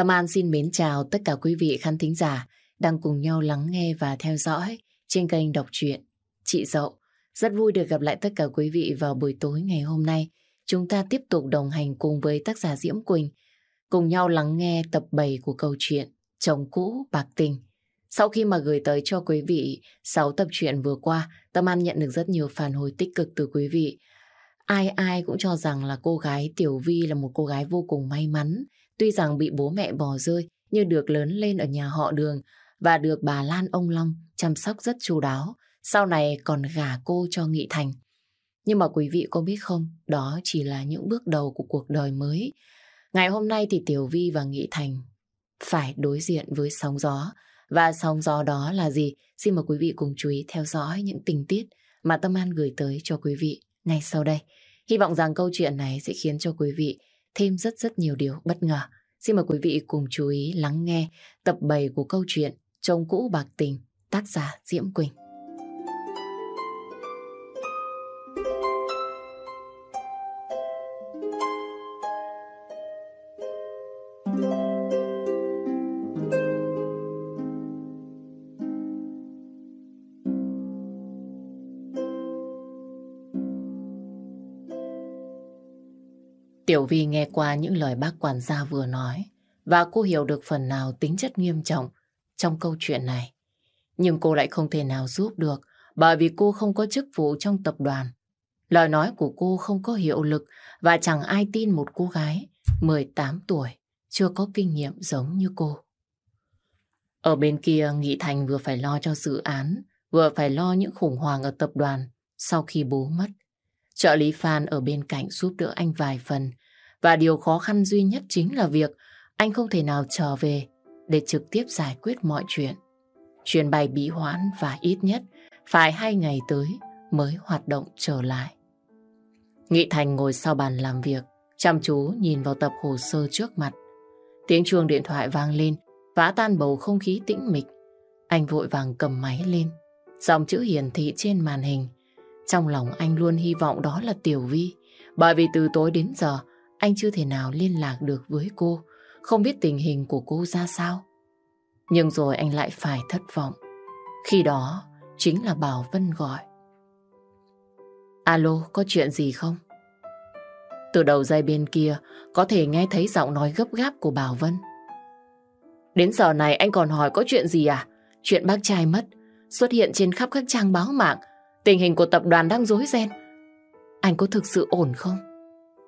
Tâm An xin mến chào tất cả quý vị khán thính giả đang cùng nhau lắng nghe và theo dõi trên kênh đọc truyện Chị Dậu. Rất vui được gặp lại tất cả quý vị vào buổi tối ngày hôm nay. Chúng ta tiếp tục đồng hành cùng với tác giả Diễm Quỳnh, cùng nhau lắng nghe tập 7 của câu chuyện Chồng cũ bạc tình. Sau khi mà gửi tới cho quý vị 6 tập truyện vừa qua, Tâm An nhận được rất nhiều phản hồi tích cực từ quý vị. Ai ai cũng cho rằng là cô gái Tiểu Vi là một cô gái vô cùng may mắn. Tuy rằng bị bố mẹ bỏ rơi, nhưng được lớn lên ở nhà họ đường và được bà Lan ông Long chăm sóc rất chu đáo. Sau này còn gả cô cho Nghị Thành. Nhưng mà quý vị có biết không, đó chỉ là những bước đầu của cuộc đời mới. Ngày hôm nay thì Tiểu Vi và Nghị Thành phải đối diện với sóng gió. Và sóng gió đó là gì? Xin mời quý vị cùng chú ý theo dõi những tình tiết mà Tâm An gửi tới cho quý vị ngay sau đây. Hy vọng rằng câu chuyện này sẽ khiến cho quý vị thêm rất rất nhiều điều bất ngờ. Xin mời quý vị cùng chú ý lắng nghe tập 7 của câu chuyện Chồng cũ bạc tình, tác giả Diễm Quỳnh. Tiểu Vi nghe qua những lời bác quản gia vừa nói và cô hiểu được phần nào tính chất nghiêm trọng trong câu chuyện này. Nhưng cô lại không thể nào giúp được bởi vì cô không có chức vụ trong tập đoàn. Lời nói của cô không có hiệu lực và chẳng ai tin một cô gái 18 tuổi chưa có kinh nghiệm giống như cô. Ở bên kia, Nghị Thành vừa phải lo cho dự án, vừa phải lo những khủng hoảng ở tập đoàn sau khi bố mất. Trợ lý Phan ở bên cạnh giúp đỡ anh vài phần và điều khó khăn duy nhất chính là việc anh không thể nào trở về để trực tiếp giải quyết mọi chuyện. Chuyến bay bị hoãn và ít nhất phải hai ngày tới mới hoạt động trở lại. Nghị Thành ngồi sau bàn làm việc, chăm chú nhìn vào tập hồ sơ trước mặt. Tiếng chuông điện thoại vang lên, phá tan bầu không khí tĩnh mịch. Anh vội vàng cầm máy lên, dòng chữ hiển thị trên màn hình. Trong lòng anh luôn hy vọng đó là Tiểu Vi, bởi vì từ tối đến giờ anh chưa thể nào liên lạc được với cô, không biết tình hình của cô ra sao. Nhưng rồi anh lại phải thất vọng. Khi đó chính là Bảo Vân gọi. Alo, có chuyện gì không? Từ đầu dây bên kia có thể nghe thấy giọng nói gấp gáp của Bảo Vân. Đến giờ này anh còn hỏi có chuyện gì à? Chuyện bác trai mất, xuất hiện trên khắp các trang báo mạng. Tình hình của tập đoàn đang rối ren. Anh có thực sự ổn không?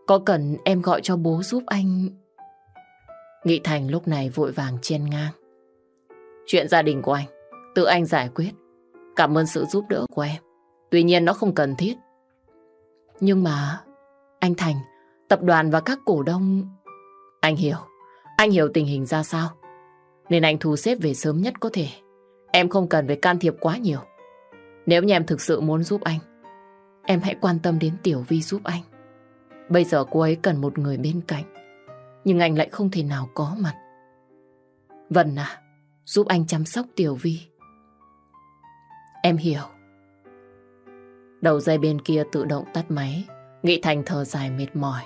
Có cần em gọi cho bố giúp anh... Nghị Thành lúc này vội vàng chen ngang. Chuyện gia đình của anh, tự anh giải quyết. Cảm ơn sự giúp đỡ của em. Tuy nhiên nó không cần thiết. Nhưng mà... Anh Thành, tập đoàn và các cổ đông... Anh hiểu. Anh hiểu tình hình ra sao. Nên anh thu xếp về sớm nhất có thể. Em không cần phải can thiệp quá nhiều. Nếu như em thực sự muốn giúp anh, em hãy quan tâm đến Tiểu Vi giúp anh. Bây giờ cô ấy cần một người bên cạnh. Nhưng anh lại không thể nào có mặt. Vân à, giúp anh chăm sóc Tiểu Vi. Em hiểu. Đầu dây bên kia tự động tắt máy. Nghị Thành thở dài mệt mỏi.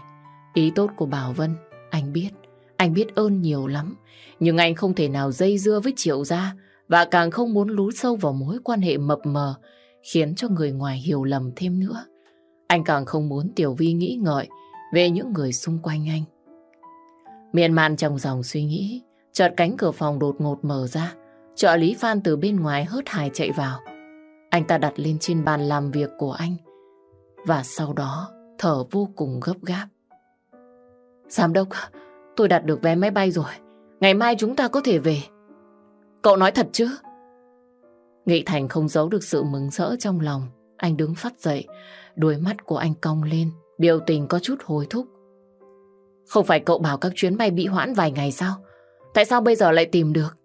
Ý tốt của Bảo Vân, anh biết. Anh biết ơn nhiều lắm. Nhưng anh không thể nào dây dưa với Triệu Gia và càng không muốn lú sâu vào mối quan hệ mập mờ khiến cho người ngoài hiểu lầm thêm nữa. Anh càng không muốn Tiểu Vi nghĩ ngợi về những người xung quanh anh. Miên man trong dòng suy nghĩ, chợt cánh cửa phòng đột ngột mở ra. Trợ lý Phan từ bên ngoài hớt hải chạy vào. Anh ta đặt lên trên bàn làm việc của anh. Và sau đó thở vô cùng gấp gáp. Giám đốc, tôi đặt được vé máy bay rồi. Ngày mai chúng ta có thể về. Cậu nói thật chứ? Nghị Thành không giấu được sự mừng rỡ trong lòng. Anh đứng phát dậy, đôi mắt của anh cong lên, biểu tình có chút hối thúc. Không phải cậu bảo các chuyến bay bị hoãn vài ngày sao? Tại sao bây giờ lại tìm được?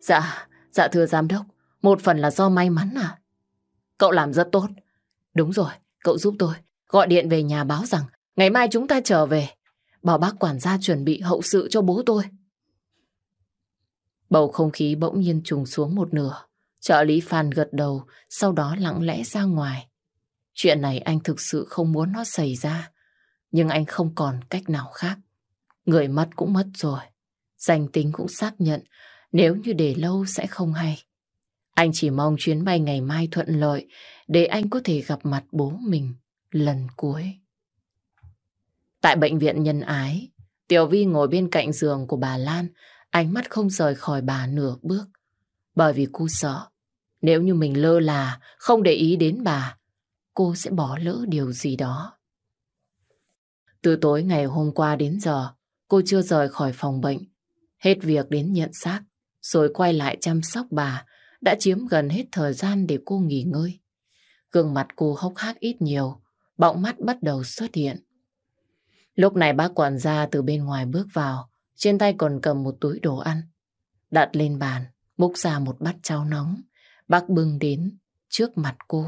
Dạ, dạ thưa giám đốc, một phần là do may mắn à? Cậu làm rất tốt. Đúng rồi, cậu giúp tôi. Gọi điện về nhà báo rằng ngày mai chúng ta trở về. Bảo bác quản gia chuẩn bị hậu sự cho bố tôi. Bầu không khí bỗng nhiên trùng xuống một nửa. Trợ lý Phan gật đầu, sau đó lặng lẽ ra ngoài. Chuyện này anh thực sự không muốn nó xảy ra, nhưng anh không còn cách nào khác. Người mất cũng mất rồi. Danh tính cũng xác nhận nếu như để lâu sẽ không hay. Anh chỉ mong chuyến bay ngày mai thuận lợi để anh có thể gặp mặt bố mình lần cuối. Tại bệnh viện nhân ái, Tiểu Vi ngồi bên cạnh giường của bà Lan, ánh mắt không rời khỏi bà nửa bước. Bởi vì cô sợ, nếu như mình lơ là, không để ý đến bà, cô sẽ bỏ lỡ điều gì đó. Từ tối ngày hôm qua đến giờ, cô chưa rời khỏi phòng bệnh. Hết việc đến nhận xác, rồi quay lại chăm sóc bà, đã chiếm gần hết thời gian để cô nghỉ ngơi. Gương mặt cô hốc hác ít nhiều, bọng mắt bắt đầu xuất hiện. Lúc này bác quản gia từ bên ngoài bước vào, trên tay còn cầm một túi đồ ăn. Đặt lên bàn, múc ra một bát cháo nóng. Bác bưng đến trước mặt cô.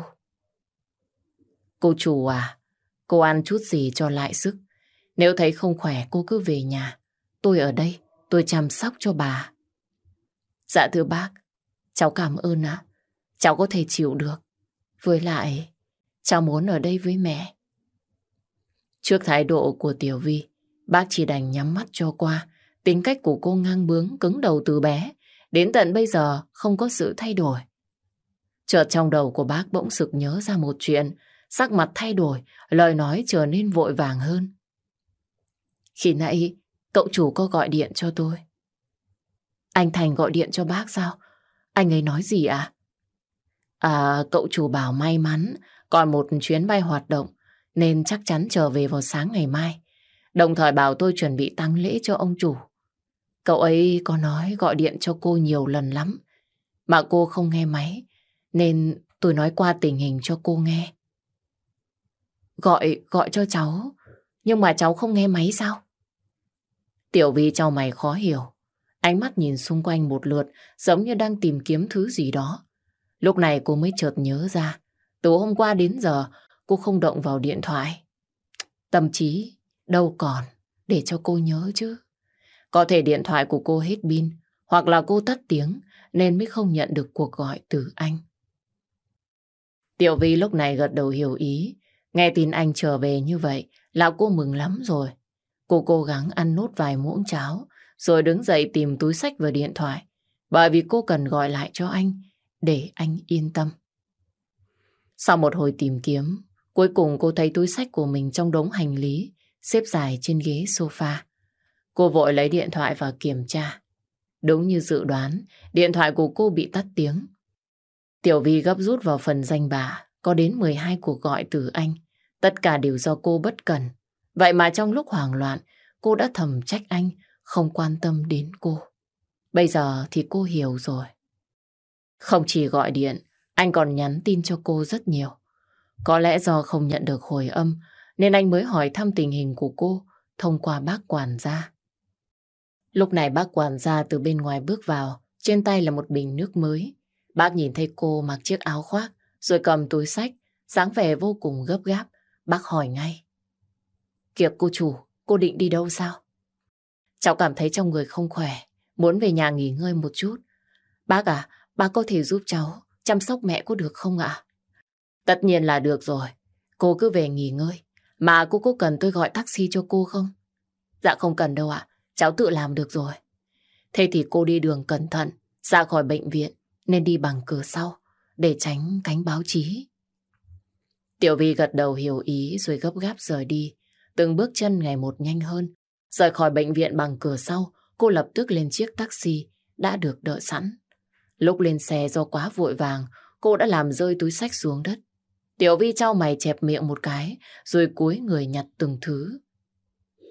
Cô chủ à, cô ăn chút gì cho lại sức. Nếu thấy không khỏe cô cứ về nhà. Tôi ở đây, tôi chăm sóc cho bà. Dạ thưa bác, cháu cảm ơn ạ. Cháu có thể chịu được. Với lại, cháu muốn ở đây với mẹ. Trước thái độ của Tiểu Vi, bác chỉ đành nhắm mắt cho qua. Tính cách của cô ngang bướng, cứng đầu từ bé. Đến tận bây giờ không có sự thay đổi. Chợt trong đầu của bác bỗng sực nhớ ra một chuyện. Sắc mặt thay đổi, lời nói trở nên vội vàng hơn. Khi nãy, cậu chủ có gọi điện cho tôi. Anh Thành gọi điện cho bác sao? Anh ấy nói gì à? À, cậu chủ bảo may mắn, còn một chuyến bay hoạt động, nên chắc chắn trở về vào sáng ngày mai. Đồng thời bảo tôi chuẩn bị tăng lễ cho ông chủ. Cậu ấy có nói gọi điện cho cô nhiều lần lắm, mà cô không nghe máy, nên tôi nói qua tình hình cho cô nghe. Gọi, gọi cho cháu, nhưng mà cháu không nghe máy sao? Tiểu Vi cho mày khó hiểu. Ánh mắt nhìn xung quanh một lượt giống như đang tìm kiếm thứ gì đó. Lúc này cô mới chợt nhớ ra. Từ hôm qua đến giờ cô không động vào điện thoại. Tâm trí đâu còn để cho cô nhớ chứ. Có thể điện thoại của cô hết pin hoặc là cô tắt tiếng nên mới không nhận được cuộc gọi từ anh. Tiểu Vi lúc này gật đầu hiểu ý. Nghe tin anh trở về như vậy là cô mừng lắm rồi. Cô cố gắng ăn nốt vài muỗng cháo rồi đứng dậy tìm túi sách và điện thoại. Bởi vì cô cần gọi lại cho anh để anh yên tâm. Sau một hồi tìm kiếm, cuối cùng cô thấy túi sách của mình trong đống hành lý xếp dài trên ghế sofa. Cô vội lấy điện thoại và kiểm tra. Đúng như dự đoán, điện thoại của cô bị tắt tiếng. Tiểu Vi gấp rút vào phần danh bạ, có đến 12 cuộc gọi từ anh. Tất cả đều do cô bất cần. Vậy mà trong lúc hoảng loạn, cô đã thầm trách anh không quan tâm đến cô. Bây giờ thì cô hiểu rồi. Không chỉ gọi điện, anh còn nhắn tin cho cô rất nhiều. Có lẽ do không nhận được hồi âm, nên anh mới hỏi thăm tình hình của cô thông qua bác quản gia. Lúc này bác quản gia từ bên ngoài bước vào, trên tay là một bình nước mới. Bác nhìn thấy cô mặc chiếc áo khoác, rồi cầm túi sách, sáng vẻ vô cùng gấp gáp. Bác hỏi ngay. Kiệt cô chủ, cô định đi đâu sao? Cháu cảm thấy trong người không khỏe, muốn về nhà nghỉ ngơi một chút. Bác à, bác có thể giúp cháu chăm sóc mẹ cô được không ạ? Tất nhiên là được rồi. Cô cứ về nghỉ ngơi. Mà cô có cần tôi gọi taxi cho cô không? Dạ không cần đâu ạ. Cháu tự làm được rồi. Thế thì cô đi đường cẩn thận, ra khỏi bệnh viện, nên đi bằng cửa sau, để tránh cánh báo chí. Tiểu Vi gật đầu hiểu ý rồi gấp gáp rời đi. Từng bước chân ngày một nhanh hơn. Rời khỏi bệnh viện bằng cửa sau, cô lập tức lên chiếc taxi đã được đợi sẵn. Lúc lên xe do quá vội vàng, cô đã làm rơi túi sách xuống đất. Tiểu Vi trao mày chẹp miệng một cái, rồi cúi người nhặt từng thứ.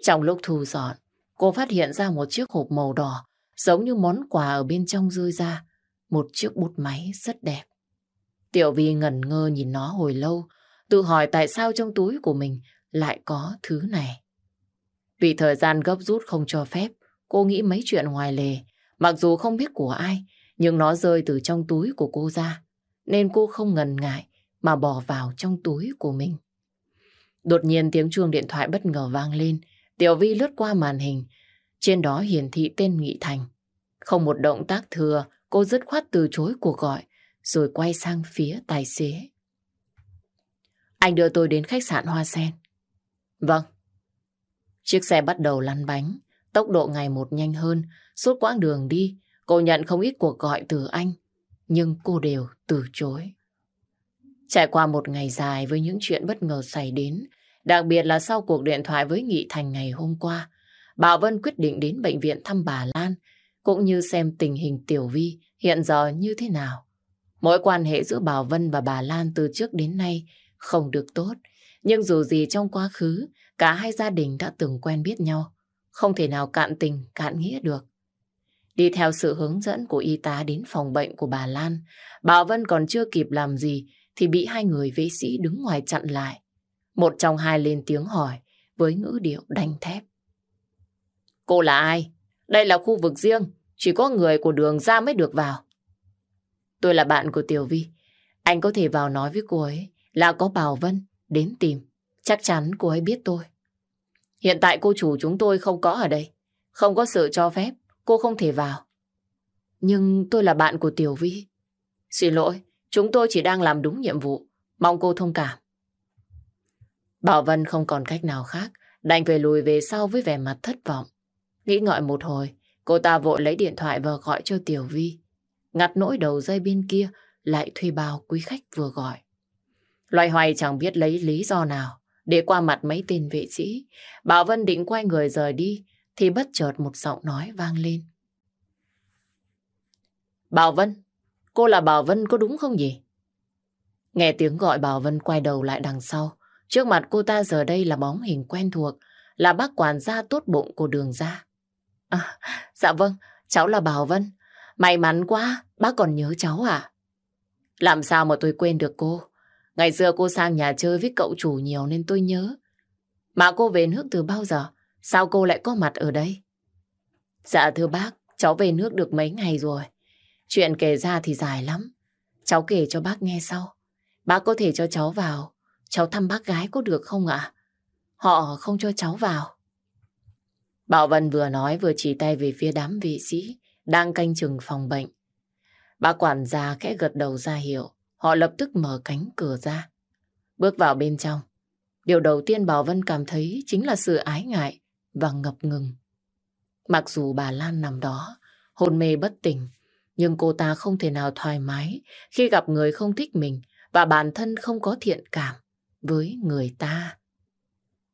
Trong lúc thu dọn, cô phát hiện ra một chiếc hộp màu đỏ, giống như món quà ở bên trong rơi ra. Một chiếc bút máy rất đẹp. Tiểu Vi ngẩn ngơ nhìn nó hồi lâu, tự hỏi tại sao trong túi của mình lại có thứ này. Vì thời gian gấp rút không cho phép, cô nghĩ mấy chuyện ngoài lề. Mặc dù không biết của ai, nhưng nó rơi từ trong túi của cô ra. Nên cô không ngần ngại mà bỏ vào trong túi của mình. Đột nhiên tiếng chuông điện thoại bất ngờ vang lên. Tiểu Vi lướt qua màn hình. Trên đó hiển thị tên Nghị Thành. Không một động tác thừa, cô dứt khoát từ chối cuộc gọi, rồi quay sang phía tài xế. Anh đưa tôi đến khách sạn Hoa Sen. Vâng. Chiếc xe bắt đầu lăn bánh, Tốc độ ngày một nhanh hơn, suốt quãng đường đi, cô nhận không ít cuộc gọi từ anh, nhưng cô đều từ chối. Trải qua một ngày dài với những chuyện bất ngờ xảy đến, đặc biệt là sau cuộc điện thoại với Nghị Thành ngày hôm qua, Bảo Vân quyết định đến bệnh viện thăm bà Lan, cũng như xem tình hình Tiểu Vi hiện giờ như thế nào. Mối quan hệ giữa Bảo Vân và bà Lan từ trước đến nay không được tốt, nhưng dù gì trong quá khứ, cả hai gia đình đã từng quen biết nhau, không thể nào cạn tình, cạn nghĩa được. Đi theo sự hướng dẫn của y tá đến phòng bệnh của bà Lan, Bảo Vân còn chưa kịp làm gì thì bị hai người vệ sĩ đứng ngoài chặn lại. Một trong hai lên tiếng hỏi với ngữ điệu đanh thép. Cô là ai? Đây là khu vực riêng, chỉ có người của đường ra mới được vào. Tôi là bạn của Tiểu Vi. Anh có thể vào nói với cô ấy là có Bảo Vân đến tìm. Chắc chắn cô ấy biết tôi. Hiện tại cô chủ chúng tôi không có ở đây. Không có sự cho phép, cô không thể vào. Nhưng tôi là bạn của Tiểu Vi. Xin lỗi, chúng tôi chỉ đang làm đúng nhiệm vụ. Mong cô thông cảm. Bảo Vân không còn cách nào khác, đành về lùi về sau với vẻ mặt thất vọng. Nghĩ ngợi một hồi, cô ta vội lấy điện thoại và gọi cho Tiểu Vi. Ngặt nỗi đầu dây bên kia lại thuê bao quý khách vừa gọi. Loài hoài chẳng biết lấy lý do nào để qua mặt mấy tên vệ sĩ. Bảo Vân định quay người rời đi thì bất chợt một giọng nói vang lên. Bảo Vân, cô là Bảo Vân có đúng không nhỉ? Nghe tiếng gọi Bảo Vân quay đầu lại đằng sau. Trước mặt cô ta giờ đây là bóng hình quen thuộc, là bác quản gia tốt bụng của đường ra. À, dạ vâng, cháu là Bảo Vân. May mắn quá, bác còn nhớ cháu à? Làm sao mà tôi quên được cô? Ngày xưa cô sang nhà chơi với cậu chủ nhiều nên tôi nhớ. Mà cô về nước từ bao giờ? Sao cô lại có mặt ở đây? Dạ thưa bác, cháu về nước được mấy ngày rồi. Chuyện kể ra thì dài lắm. Cháu kể cho bác nghe sau. Bác có thể cho cháu vào. Cháu thăm bác gái có được không ạ? Họ không cho cháu vào. Bảo Vân vừa nói vừa chỉ tay về phía đám vệ sĩ đang canh chừng phòng bệnh. Bà quản gia khẽ gật đầu ra hiệu. Họ lập tức mở cánh cửa ra. Bước vào bên trong. Điều đầu tiên Bảo Vân cảm thấy chính là sự ái ngại và ngập ngừng. Mặc dù bà Lan nằm đó, hôn mê bất tỉnh, nhưng cô ta không thể nào thoải mái khi gặp người không thích mình và bản thân không có thiện cảm với người ta.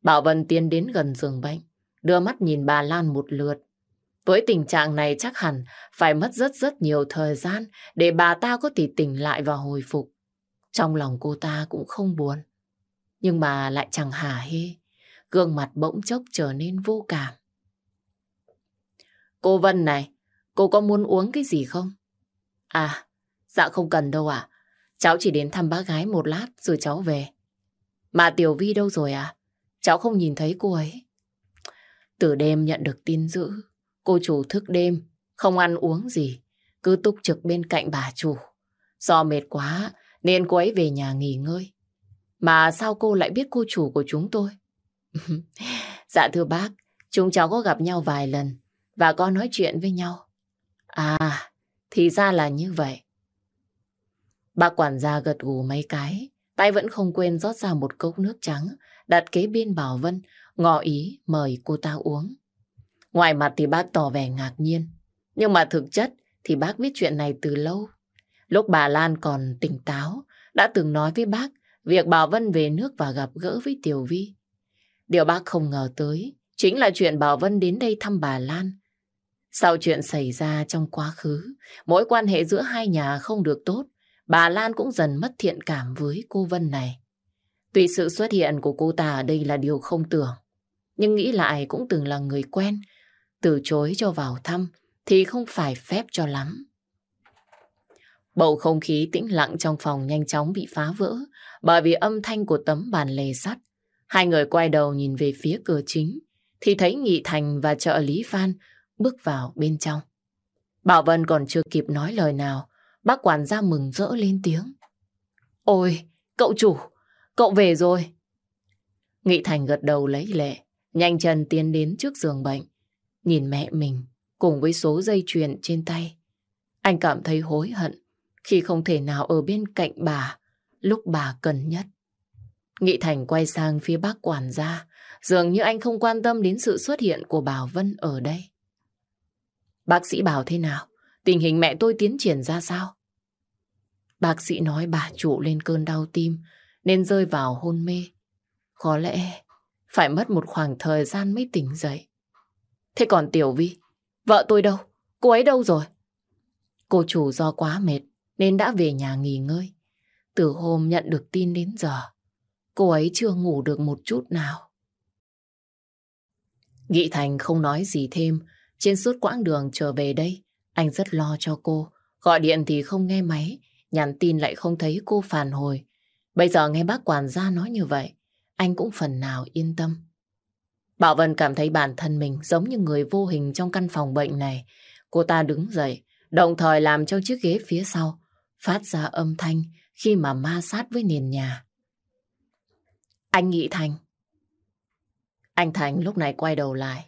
Bảo Vân tiến đến gần giường bệnh, đưa mắt nhìn bà Lan một lượt. Với tình trạng này chắc hẳn phải mất rất rất nhiều thời gian để bà ta có thể tỉnh lại và hồi phục. Trong lòng cô ta cũng không buồn. Nhưng mà lại chẳng hả hê. Gương mặt bỗng chốc trở nên vô cảm. Cô Vân này, cô có muốn uống cái gì không? À, dạ không cần đâu ạ. Cháu chỉ đến thăm bác gái một lát rồi cháu về. Mà Tiểu Vi đâu rồi à? Cháu không nhìn thấy cô ấy. Từ đêm nhận được tin dữ, cô chủ thức đêm, không ăn uống gì, cứ túc trực bên cạnh bà chủ. Do mệt quá nên cô ấy về nhà nghỉ ngơi. Mà sao cô lại biết cô chủ của chúng tôi? dạ thưa bác, chúng cháu có gặp nhau vài lần và có nói chuyện với nhau. À, thì ra là như vậy. Bác quản gia gật gù mấy cái, tay vẫn không quên rót ra một cốc nước trắng, đặt kế bên Bảo Vân, ngỏ ý mời cô ta uống. Ngoài mặt thì bác tỏ vẻ ngạc nhiên, nhưng mà thực chất thì bác biết chuyện này từ lâu. Lúc bà Lan còn tỉnh táo, đã từng nói với bác việc Bảo Vân về nước và gặp gỡ với Tiểu Vi. Điều bác không ngờ tới chính là chuyện Bảo Vân đến đây thăm bà Lan. Sau chuyện xảy ra trong quá khứ, mối quan hệ giữa hai nhà không được tốt, bà Lan cũng dần mất thiện cảm với cô Vân này. Tuy sự xuất hiện của cô ta ở đây là điều không tưởng, nhưng nghĩ lại cũng từng là người quen, từ chối cho vào thăm thì không phải phép cho lắm. Bầu không khí tĩnh lặng trong phòng nhanh chóng bị phá vỡ bởi vì âm thanh của tấm bàn lề sắt. Hai người quay đầu nhìn về phía cửa chính thì thấy Nghị Thành và trợ lý Phan bước vào bên trong. Bảo Vân còn chưa kịp nói lời nào, bác quản gia mừng rỡ lên tiếng. Ôi, cậu chủ, cậu về rồi. Nghị Thành gật đầu lấy lệ, nhanh chân tiến đến trước giường bệnh, nhìn mẹ mình cùng với số dây chuyền trên tay. Anh cảm thấy hối hận khi không thể nào ở bên cạnh bà lúc bà cần nhất. Nghị Thành quay sang phía bác quản gia, dường như anh không quan tâm đến sự xuất hiện của Bảo Vân ở đây. Bác sĩ bảo thế nào? Tình hình mẹ tôi tiến triển ra sao? Bác sĩ nói bà chủ lên cơn đau tim nên rơi vào hôn mê. Có lẽ phải mất một khoảng thời gian mới tỉnh dậy. Thế còn Tiểu Vi, vợ tôi đâu? Cô ấy đâu rồi? Cô chủ do quá mệt nên đã về nhà nghỉ ngơi. Từ hôm nhận được tin đến giờ, cô ấy chưa ngủ được một chút nào. Nghị Thành không nói gì thêm. Trên suốt quãng đường trở về đây, anh rất lo cho cô. Gọi điện thì không nghe máy, nhắn tin lại không thấy cô phản hồi. Bây giờ nghe bác quản gia nói như vậy, anh cũng phần nào yên tâm. Bảo Vân cảm thấy bản thân mình giống như người vô hình trong căn phòng bệnh này. Cô ta đứng dậy, đồng thời làm cho chiếc ghế phía sau phát ra âm thanh khi mà ma sát với nền nhà. Anh nghĩ Thành. Anh Thành lúc này quay đầu lại.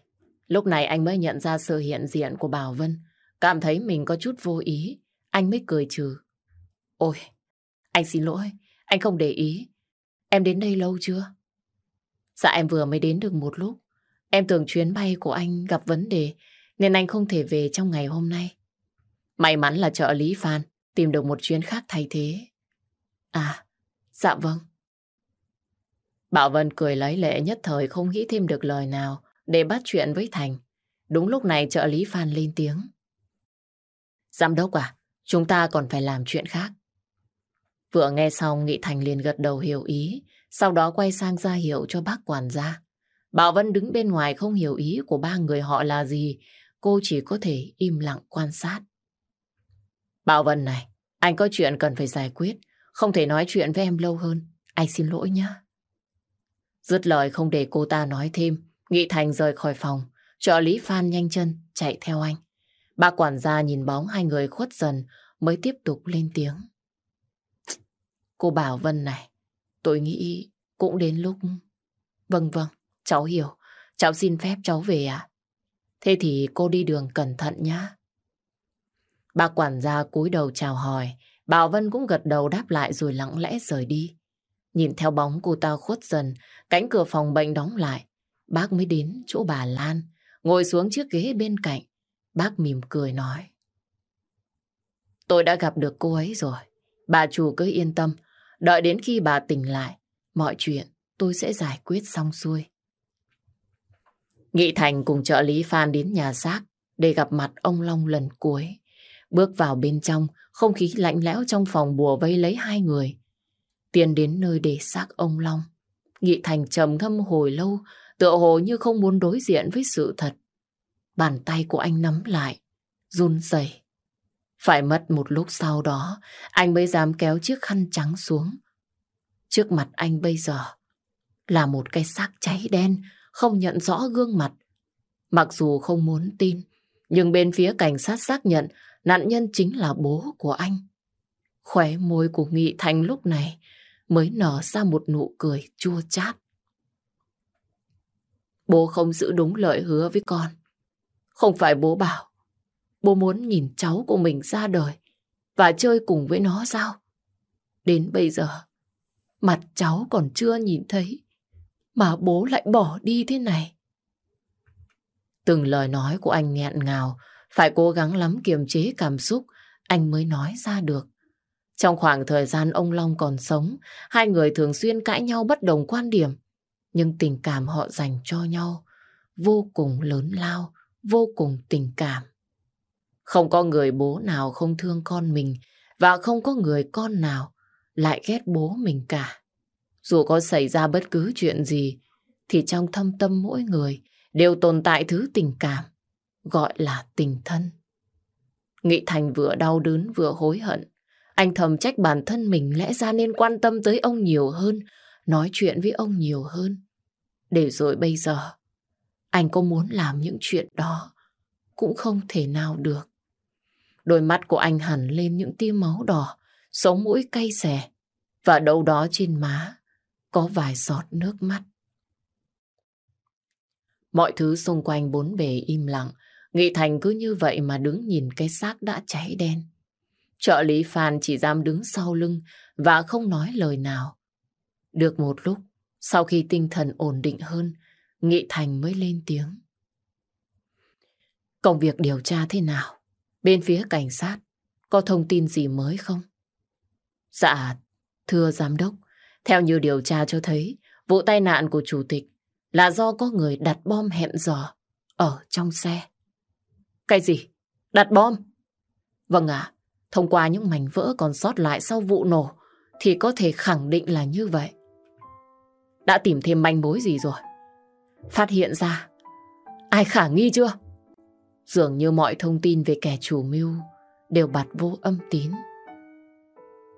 Lúc này anh mới nhận ra sự hiện diện của Bảo Vân. Cảm thấy mình có chút vô ý. Anh mới cười trừ. Ôi, anh xin lỗi. Anh không để ý. Em đến đây lâu chưa? Dạ em vừa mới đến được một lúc. Em tưởng chuyến bay của anh gặp vấn đề nên anh không thể về trong ngày hôm nay. May mắn là trợ lý Phan tìm được một chuyến khác thay thế. À, dạ vâng. Bảo Vân cười lấy lệ nhất thời không nghĩ thêm được lời nào để bắt chuyện với Thành. Đúng lúc này trợ lý Phan lên tiếng. Giám đốc à, chúng ta còn phải làm chuyện khác. Vừa nghe xong Nghị Thành liền gật đầu hiểu ý, sau đó quay sang ra hiệu cho bác quản gia. Bảo Vân đứng bên ngoài không hiểu ý của ba người họ là gì, cô chỉ có thể im lặng quan sát. Bảo Vân này, anh có chuyện cần phải giải quyết, không thể nói chuyện với em lâu hơn, anh xin lỗi nhé. Dứt lời không để cô ta nói thêm, Nghị Thành rời khỏi phòng, trợ lý Phan nhanh chân chạy theo anh. Bà quản gia nhìn bóng hai người khuất dần mới tiếp tục lên tiếng. Cô Bảo Vân này, tôi nghĩ cũng đến lúc... Vâng vâng, cháu hiểu. Cháu xin phép cháu về ạ. Thế thì cô đi đường cẩn thận nhá. Bà quản gia cúi đầu chào hỏi, Bảo Vân cũng gật đầu đáp lại rồi lặng lẽ rời đi. Nhìn theo bóng cô ta khuất dần, cánh cửa phòng bệnh đóng lại. Bác mới đến chỗ bà Lan, ngồi xuống chiếc ghế bên cạnh. Bác mỉm cười nói. Tôi đã gặp được cô ấy rồi. Bà chủ cứ yên tâm, đợi đến khi bà tỉnh lại, mọi chuyện tôi sẽ giải quyết xong xuôi. Nghị Thành cùng trợ lý Phan đến nhà xác để gặp mặt ông Long lần cuối. Bước vào bên trong, không khí lạnh lẽo trong phòng bùa vây lấy hai người. Tiến đến nơi để xác ông Long. Nghị Thành trầm ngâm hồi lâu, tựa hồ như không muốn đối diện với sự thật. Bàn tay của anh nắm lại, run rẩy. Phải mất một lúc sau đó, anh mới dám kéo chiếc khăn trắng xuống. Trước mặt anh bây giờ là một cái xác cháy đen, không nhận rõ gương mặt. Mặc dù không muốn tin, nhưng bên phía cảnh sát xác nhận nạn nhân chính là bố của anh. Khóe môi của Nghị Thành lúc này mới nở ra một nụ cười chua chát. Bố không giữ đúng lời hứa với con. Không phải bố bảo, bố muốn nhìn cháu của mình ra đời và chơi cùng với nó sao? Đến bây giờ, mặt cháu còn chưa nhìn thấy, mà bố lại bỏ đi thế này. Từng lời nói của anh nghẹn ngào, phải cố gắng lắm kiềm chế cảm xúc, anh mới nói ra được. Trong khoảng thời gian ông Long còn sống, hai người thường xuyên cãi nhau bất đồng quan điểm. Nhưng tình cảm họ dành cho nhau vô cùng lớn lao, vô cùng tình cảm. Không có người bố nào không thương con mình và không có người con nào lại ghét bố mình cả. Dù có xảy ra bất cứ chuyện gì thì trong thâm tâm mỗi người đều tồn tại thứ tình cảm gọi là tình thân. Nghị Thành vừa đau đớn vừa hối hận. Anh thầm trách bản thân mình lẽ ra nên quan tâm tới ông nhiều hơn, nói chuyện với ông nhiều hơn. Để rồi bây giờ, anh có muốn làm những chuyện đó, cũng không thể nào được. Đôi mắt của anh hẳn lên những tia máu đỏ, sống mũi cay xè, và đâu đó trên má có vài giọt nước mắt. Mọi thứ xung quanh bốn bề im lặng, Nghị Thành cứ như vậy mà đứng nhìn cái xác đã cháy đen. Trợ lý Phan chỉ dám đứng sau lưng và không nói lời nào. Được một lúc, sau khi tinh thần ổn định hơn, Nghị Thành mới lên tiếng. Công việc điều tra thế nào? Bên phía cảnh sát, có thông tin gì mới không? Dạ, thưa giám đốc, theo như điều tra cho thấy, vụ tai nạn của chủ tịch là do có người đặt bom hẹn dò ở trong xe. Cái gì? Đặt bom? Vâng ạ, thông qua những mảnh vỡ còn sót lại sau vụ nổ thì có thể khẳng định là như vậy. Đã tìm thêm manh mối gì rồi? Phát hiện ra ai khả nghi chưa? Dường như mọi thông tin về kẻ chủ mưu đều bật vô âm tín.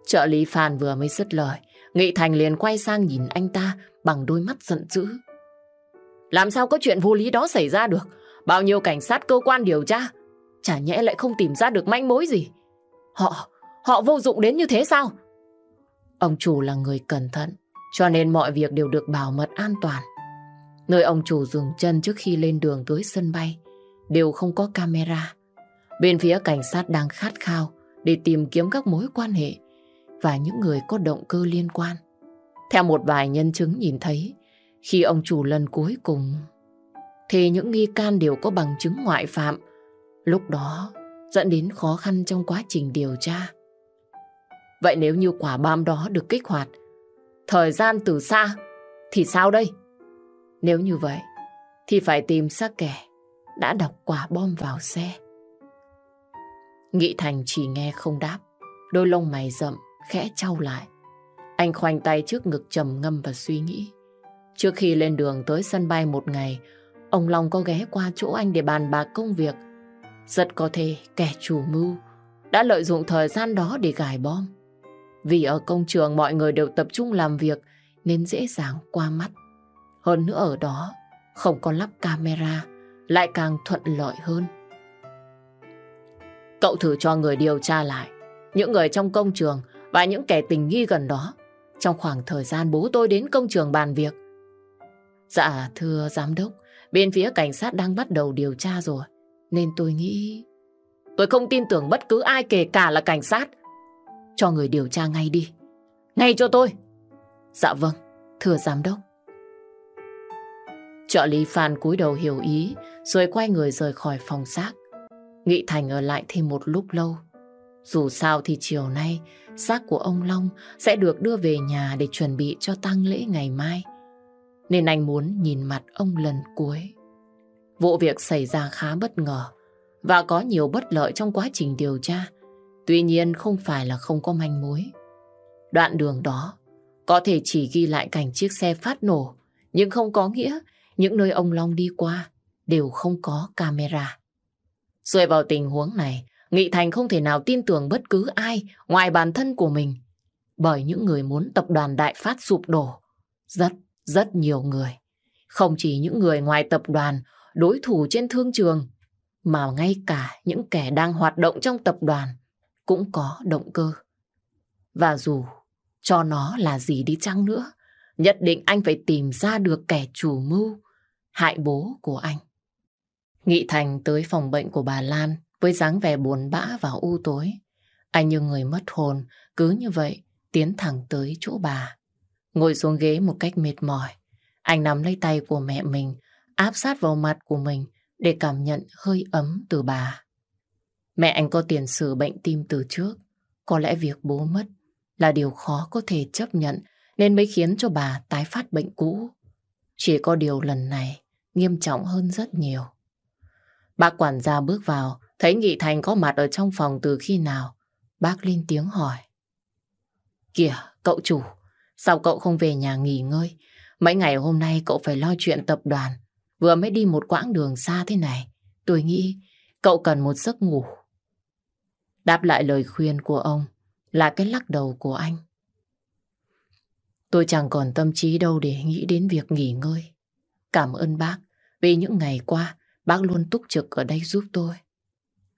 Trợ lý Phan vừa mới dứt lời, Nghị Thành liền quay sang nhìn anh ta bằng đôi mắt giận dữ. Làm sao có chuyện vô lý đó xảy ra được? Bao nhiêu cảnh sát cơ quan điều tra, chả nhẽ lại không tìm ra được manh mối gì? Họ, họ vô dụng đến như thế sao? Ông chủ là người cẩn thận, cho nên mọi việc đều được bảo mật an toàn. Nơi ông chủ dừng chân trước khi lên đường tới sân bay đều không có camera. Bên phía cảnh sát đang khát khao để tìm kiếm các mối quan hệ và những người có động cơ liên quan. Theo một vài nhân chứng nhìn thấy, khi ông chủ lần cuối cùng thì những nghi can đều có bằng chứng ngoại phạm. Lúc đó dẫn đến khó khăn trong quá trình điều tra. Vậy nếu như quả bom đó được kích hoạt, thời gian từ xa, thì sao đây? Nếu như vậy, thì phải tìm xác kẻ đã đọc quả bom vào xe. Nghị Thành chỉ nghe không đáp, đôi lông mày rậm, khẽ trao lại. Anh khoanh tay trước ngực trầm ngâm và suy nghĩ. Trước khi lên đường tới sân bay một ngày, ông Long có ghé qua chỗ anh để bàn bạc công việc. Rất có thể kẻ chủ mưu đã lợi dụng thời gian đó để gài bom. Vì ở công trường mọi người đều tập trung làm việc nên dễ dàng qua mắt. Hơn nữa ở đó không có lắp camera lại càng thuận lợi hơn. Cậu thử cho người điều tra lại những người trong công trường và những kẻ tình nghi gần đó trong khoảng thời gian bố tôi đến công trường bàn việc. Dạ thưa giám đốc, bên phía cảnh sát đang bắt đầu điều tra rồi, nên tôi nghĩ... Tôi không tin tưởng bất cứ ai kể cả là cảnh sát. Cho người điều tra ngay đi. Ngay cho tôi. Dạ vâng, thưa giám đốc. Trợ lý Phan cúi đầu hiểu ý, rồi quay người rời khỏi phòng xác. Nghị Thành ở lại thêm một lúc lâu. Dù sao thì chiều nay, xác của ông Long sẽ được đưa về nhà để chuẩn bị cho tang lễ ngày mai. Nên anh muốn nhìn mặt ông lần cuối. Vụ việc xảy ra khá bất ngờ và có nhiều bất lợi trong quá trình điều tra. Tuy nhiên không phải là không có manh mối. Đoạn đường đó có thể chỉ ghi lại cảnh chiếc xe phát nổ, nhưng không có nghĩa những nơi ông Long đi qua đều không có camera. Rơi vào tình huống này, Nghị Thành không thể nào tin tưởng bất cứ ai ngoài bản thân của mình. Bởi những người muốn tập đoàn Đại Phát sụp đổ. Rất, rất nhiều người. Không chỉ những người ngoài tập đoàn, đối thủ trên thương trường, mà ngay cả những kẻ đang hoạt động trong tập đoàn cũng có động cơ. Và dù cho nó là gì đi chăng nữa, nhất định anh phải tìm ra được kẻ chủ mưu hại bố của anh. Nghị Thành tới phòng bệnh của bà Lan với dáng vẻ buồn bã và u tối. Anh như người mất hồn, cứ như vậy tiến thẳng tới chỗ bà. Ngồi xuống ghế một cách mệt mỏi. Anh nắm lấy tay của mẹ mình, áp sát vào mặt của mình để cảm nhận hơi ấm từ bà. Mẹ anh có tiền sử bệnh tim từ trước. Có lẽ việc bố mất là điều khó có thể chấp nhận nên mới khiến cho bà tái phát bệnh cũ. Chỉ có điều lần này nghiêm trọng hơn rất nhiều. Bác quản gia bước vào, thấy Nghị Thành có mặt ở trong phòng từ khi nào. Bác lên tiếng hỏi. Kìa, cậu chủ, sao cậu không về nhà nghỉ ngơi? Mấy ngày hôm nay cậu phải lo chuyện tập đoàn. Vừa mới đi một quãng đường xa thế này. Tôi nghĩ cậu cần một giấc ngủ. Đáp lại lời khuyên của ông là cái lắc đầu của anh. Tôi chẳng còn tâm trí đâu để nghĩ đến việc nghỉ ngơi. Cảm ơn bác vì những ngày qua bác luôn túc trực ở đây giúp tôi.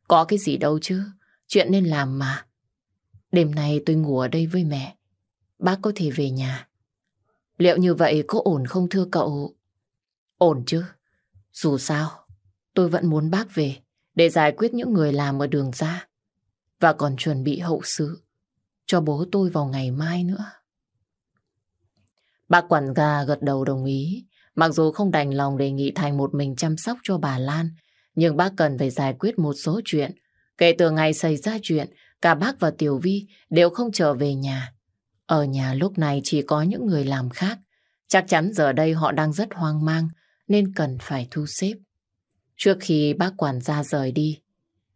Có cái gì đâu chứ, chuyện nên làm mà. Đêm nay tôi ngủ ở đây với mẹ. Bác có thể về nhà. Liệu như vậy có ổn không thưa cậu? Ổn chứ. Dù sao, tôi vẫn muốn bác về để giải quyết những người làm ở đường ra và còn chuẩn bị hậu sự cho bố tôi vào ngày mai nữa. Bác quản gia gật đầu đồng ý. Mặc dù không đành lòng đề nghị Thành một mình chăm sóc cho bà Lan, nhưng bác cần phải giải quyết một số chuyện. Kể từ ngày xảy ra chuyện, cả bác và Tiểu Vi đều không trở về nhà. Ở nhà lúc này chỉ có những người làm khác. Chắc chắn giờ đây họ đang rất hoang mang, nên cần phải thu xếp. Trước khi bác quản gia rời đi,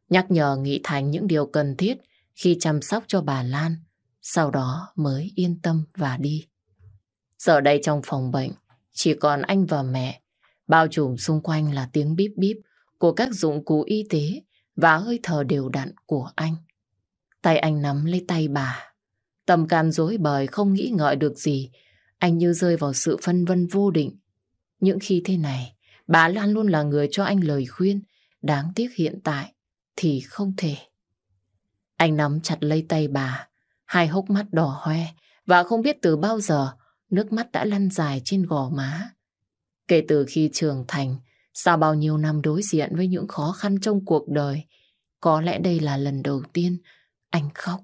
nhắc nhở Nghị Thành những điều cần thiết khi chăm sóc cho bà Lan, sau đó mới yên tâm và đi. Giờ đây trong phòng bệnh, chỉ còn anh và mẹ, bao trùm xung quanh là tiếng bíp bíp của các dụng cụ y tế và hơi thở đều đặn của anh. Tay anh nắm lấy tay bà. tầm can dối bời không nghĩ ngợi được gì. Anh như rơi vào sự phân vân vô định. Những khi thế này, bà Lan luôn là người cho anh lời khuyên. Đáng tiếc hiện tại thì không thể. Anh nắm chặt lấy tay bà, hai hốc mắt đỏ hoe và không biết từ bao giờ nước mắt đã lăn dài trên gò má. Kể từ khi trưởng thành, sau bao nhiêu năm đối diện với những khó khăn trong cuộc đời, có lẽ đây là lần đầu tiên anh khóc.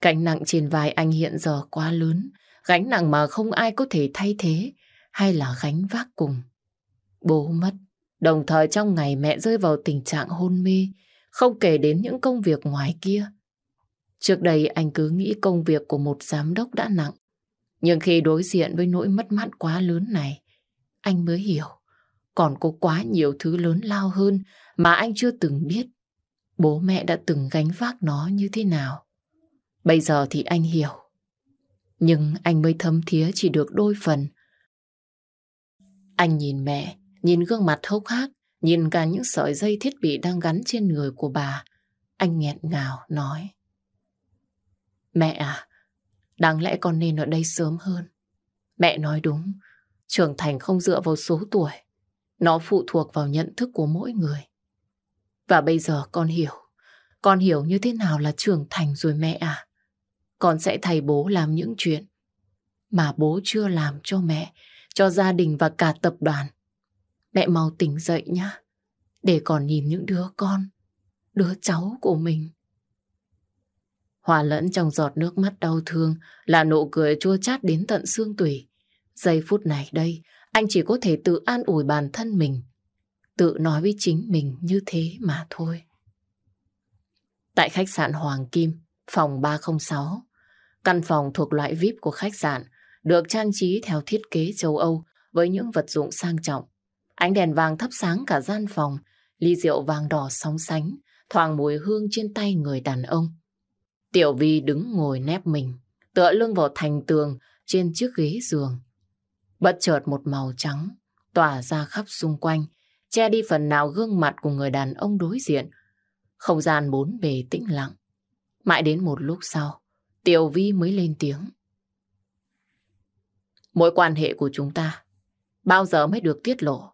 Gánh nặng trên vai anh hiện giờ quá lớn, gánh nặng mà không ai có thể thay thế, hay là gánh vác cùng. Bố mất, đồng thời trong ngày mẹ rơi vào tình trạng hôn mê, không kể đến những công việc ngoài kia. Trước đây anh cứ nghĩ công việc của một giám đốc đã nặng, nhưng khi đối diện với nỗi mất mát quá lớn này, anh mới hiểu còn có quá nhiều thứ lớn lao hơn mà anh chưa từng biết. Bố mẹ đã từng gánh vác nó như thế nào. Bây giờ thì anh hiểu. Nhưng anh mới thấm thía chỉ được đôi phần. Anh nhìn mẹ, nhìn gương mặt hốc hác, nhìn cả những sợi dây thiết bị đang gắn trên người của bà. Anh nghẹn ngào nói. Mẹ à, đáng lẽ con nên ở đây sớm hơn. Mẹ nói đúng, trưởng thành không dựa vào số tuổi, nó phụ thuộc vào nhận thức của mỗi người. Và bây giờ con hiểu, con hiểu như thế nào là trưởng thành rồi mẹ à. Con sẽ thay bố làm những chuyện mà bố chưa làm cho mẹ, cho gia đình và cả tập đoàn. Mẹ mau tỉnh dậy nhá, để còn nhìn những đứa con, đứa cháu của mình. Hòa lẫn trong giọt nước mắt đau thương là nụ cười chua chát đến tận xương tủy. Giây phút này đây, anh chỉ có thể tự an ủi bản thân mình, tự nói với chính mình như thế mà thôi. Tại khách sạn Hoàng Kim, phòng 306, căn phòng thuộc loại VIP của khách sạn được trang trí theo thiết kế châu Âu với những vật dụng sang trọng. Ánh đèn vàng thắp sáng cả gian phòng, ly rượu vàng đỏ sóng sánh, thoảng mùi hương trên tay người đàn ông. Tiểu Vi đứng ngồi nép mình, tựa lưng vào thành tường trên chiếc ghế giường. Bất chợt một màu trắng tỏa ra khắp xung quanh, che đi phần nào gương mặt của người đàn ông đối diện. Không gian bốn bề tĩnh lặng. Mãi đến một lúc sau, Tiểu Vi mới lên tiếng. Mối quan hệ của chúng ta bao giờ mới được tiết lộ?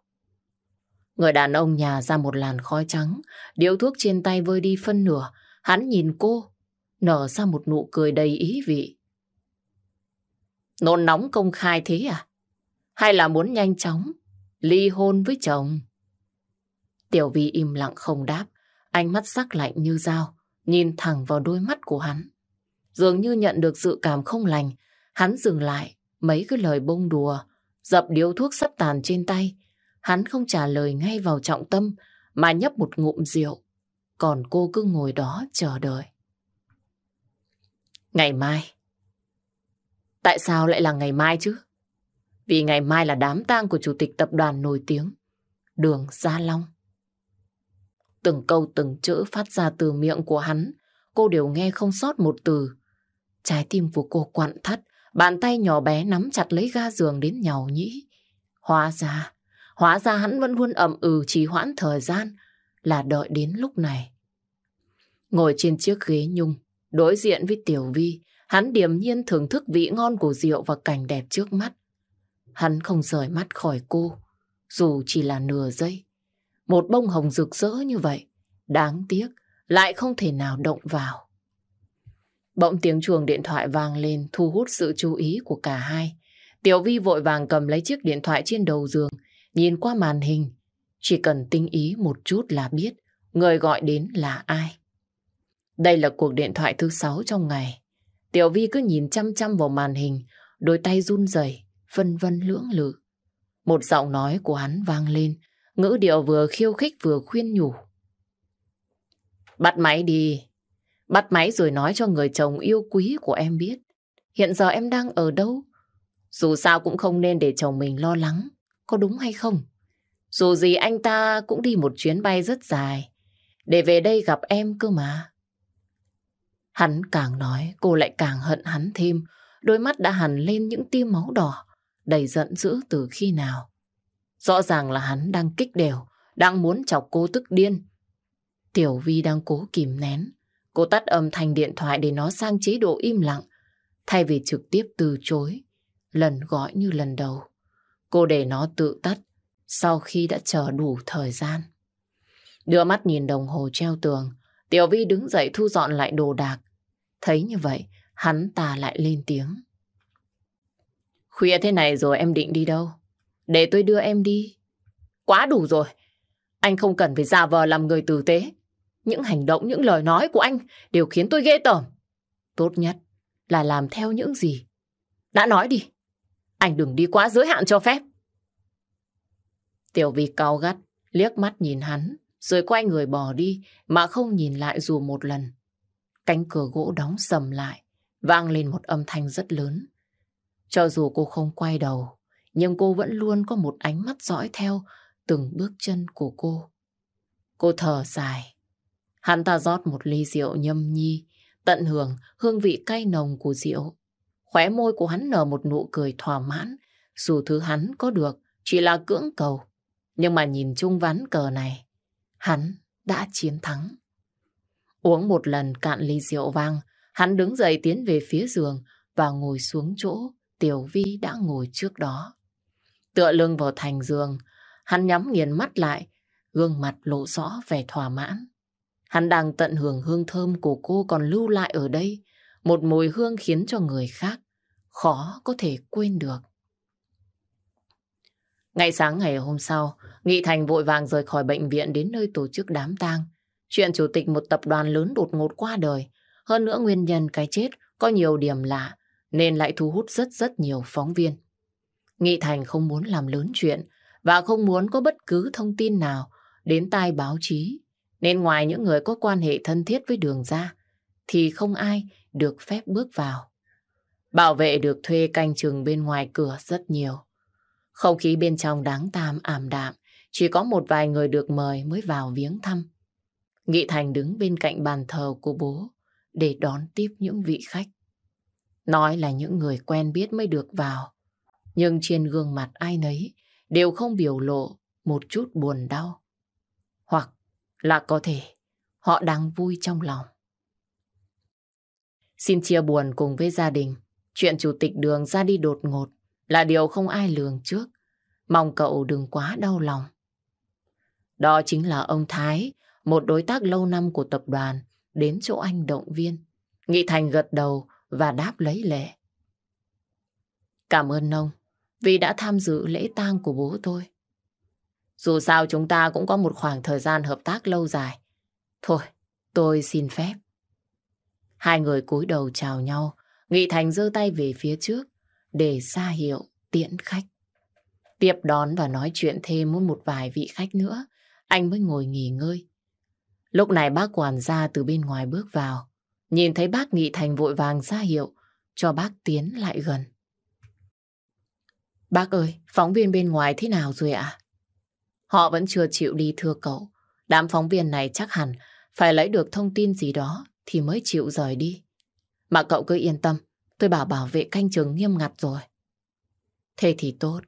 Người đàn ông nhà ra một làn khói trắng, điếu thuốc trên tay vơi đi phân nửa. Hắn nhìn cô, nở ra một nụ cười đầy ý vị. Nôn nóng công khai thế à? Hay là muốn nhanh chóng ly hôn với chồng? Tiểu Vi im lặng không đáp, ánh mắt sắc lạnh như dao, nhìn thẳng vào đôi mắt của hắn. Dường như nhận được sự cảm không lành, hắn dừng lại mấy cái lời bông đùa, dập điếu thuốc sắp tàn trên tay. Hắn không trả lời ngay vào trọng tâm, mà nhấp một ngụm rượu. Còn cô cứ ngồi đó chờ đợi. Ngày mai. Tại sao lại là ngày mai chứ? Vì ngày mai là đám tang của chủ tịch tập đoàn nổi tiếng, Đường Gia Long. Từng câu từng chữ phát ra từ miệng của hắn, cô đều nghe không sót một từ. Trái tim của cô quặn thắt, bàn tay nhỏ bé nắm chặt lấy ga giường đến nhàu nhĩ. Hóa ra, hóa ra hắn vẫn luôn ẩm ừ trì hoãn thời gian, là đợi đến lúc này. Ngồi trên chiếc ghế nhung, đối diện với Tiểu Vi, hắn điềm nhiên thưởng thức vị ngon của rượu và cảnh đẹp trước mắt. Hắn không rời mắt khỏi cô, dù chỉ là nửa giây. Một bông hồng rực rỡ như vậy, đáng tiếc, lại không thể nào động vào. Bỗng tiếng chuông điện thoại vang lên thu hút sự chú ý của cả hai. Tiểu Vi vội vàng cầm lấy chiếc điện thoại trên đầu giường, nhìn qua màn hình. Chỉ cần tinh ý một chút là biết người gọi đến là ai. Đây là cuộc điện thoại thứ sáu trong ngày. Tiểu Vi cứ nhìn chăm chăm vào màn hình, đôi tay run rẩy vân vân lưỡng lự. Một giọng nói của hắn vang lên, ngữ điệu vừa khiêu khích vừa khuyên nhủ. Bắt máy đi, bắt máy rồi nói cho người chồng yêu quý của em biết. Hiện giờ em đang ở đâu? Dù sao cũng không nên để chồng mình lo lắng, có đúng hay không? Dù gì anh ta cũng đi một chuyến bay rất dài, để về đây gặp em cơ mà. Hắn càng nói, cô lại càng hận hắn thêm, đôi mắt đã hằn lên những tia máu đỏ, đầy giận dữ từ khi nào. Rõ ràng là hắn đang kích đều, đang muốn chọc cô tức điên. Tiểu Vi đang cố kìm nén. Cô tắt âm thanh điện thoại để nó sang chế độ im lặng, thay vì trực tiếp từ chối, lần gọi như lần đầu. Cô để nó tự tắt sau khi đã chờ đủ thời gian. Đưa mắt nhìn đồng hồ treo tường, Tiểu Vi đứng dậy thu dọn lại đồ đạc. Thấy như vậy, hắn ta lại lên tiếng. Khuya thế này rồi em định đi đâu? Để tôi đưa em đi. Quá đủ rồi. Anh không cần phải giả vờ làm người tử tế. Những hành động, những lời nói của anh đều khiến tôi ghê tởm. Tốt nhất là làm theo những gì. Đã nói đi. Anh đừng đi quá giới hạn cho phép. Tiểu Vi cao gắt, liếc mắt nhìn hắn, rồi quay người bỏ đi mà không nhìn lại dù một lần. Cánh cửa gỗ đóng sầm lại, vang lên một âm thanh rất lớn. Cho dù cô không quay đầu, nhưng cô vẫn luôn có một ánh mắt dõi theo từng bước chân của cô. Cô thở dài. Hắn ta rót một ly rượu nhâm nhi, tận hưởng hương vị cay nồng của rượu. Khóe môi của hắn nở một nụ cười thỏa mãn, dù thứ hắn có được chỉ là cưỡng cầu. Nhưng mà nhìn chung ván cờ này, hắn đã chiến thắng. Uống một lần cạn ly rượu vang, hắn đứng dậy tiến về phía giường và ngồi xuống chỗ Tiểu Vi đã ngồi trước đó. Tựa lưng vào thành giường, hắn nhắm nghiền mắt lại, gương mặt lộ rõ vẻ thỏa mãn. Hắn đang tận hưởng hương thơm của cô còn lưu lại ở đây, một mùi hương khiến cho người khác khó có thể quên được. Ngày sáng ngày hôm sau, Nghị Thành vội vàng rời khỏi bệnh viện đến nơi tổ chức đám tang. Chuyện chủ tịch một tập đoàn lớn đột ngột qua đời. Hơn nữa nguyên nhân cái chết có nhiều điểm lạ nên lại thu hút rất rất nhiều phóng viên. Nghị Thành không muốn làm lớn chuyện và không muốn có bất cứ thông tin nào đến tai báo chí. Nên ngoài những người có quan hệ thân thiết với đường ra thì không ai được phép bước vào. Bảo vệ được thuê canh chừng bên ngoài cửa rất nhiều. Không khí bên trong đáng tam ảm đạm, chỉ có một vài người được mời mới vào viếng thăm. Nghị Thành đứng bên cạnh bàn thờ của bố để đón tiếp những vị khách. Nói là những người quen biết mới được vào, nhưng trên gương mặt ai nấy đều không biểu lộ một chút buồn đau. Hoặc là có thể họ đang vui trong lòng. Xin chia buồn cùng với gia đình. Chuyện chủ tịch đường ra đi đột ngột là điều không ai lường trước. Mong cậu đừng quá đau lòng. Đó chính là ông Thái, một đối tác lâu năm của tập đoàn, đến chỗ anh động viên. Nghị Thành gật đầu và đáp lấy lệ. Cảm ơn ông vì đã tham dự lễ tang của bố tôi. Dù sao chúng ta cũng có một khoảng thời gian hợp tác lâu dài. Thôi, tôi xin phép. Hai người cúi đầu chào nhau, Nghị Thành giơ tay về phía trước để ra hiệu tiễn khách. Tiếp đón và nói chuyện thêm với một vài vị khách nữa, anh mới ngồi nghỉ ngơi. Lúc này bác quản gia từ bên ngoài bước vào, nhìn thấy bác Nghị Thành vội vàng ra hiệu cho bác tiến lại gần. Bác ơi, phóng viên bên ngoài thế nào rồi ạ? Họ vẫn chưa chịu đi thưa cậu. Đám phóng viên này chắc hẳn phải lấy được thông tin gì đó thì mới chịu rời đi. Mà cậu cứ yên tâm, tôi bảo bảo vệ canh chừng nghiêm ngặt rồi. Thế thì tốt.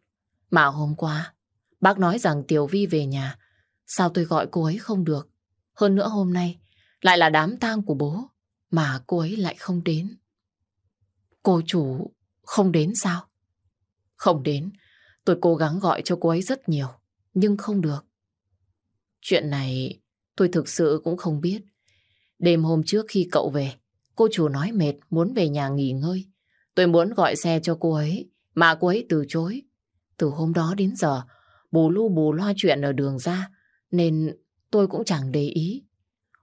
Mà hôm qua, bác nói rằng Tiểu Vi về nhà. Sao tôi gọi cô ấy không được? Hơn nữa hôm nay, lại là đám tang của bố, mà cô ấy lại không đến. Cô chủ không đến sao? Không đến, tôi cố gắng gọi cho cô ấy rất nhiều, nhưng không được. Chuyện này tôi thực sự cũng không biết. Đêm hôm trước khi cậu về, cô chủ nói mệt muốn về nhà nghỉ ngơi. Tôi muốn gọi xe cho cô ấy, mà cô ấy từ chối. Từ hôm đó đến giờ, bù lu bù loa chuyện ở đường ra, nên tôi cũng chẳng để ý.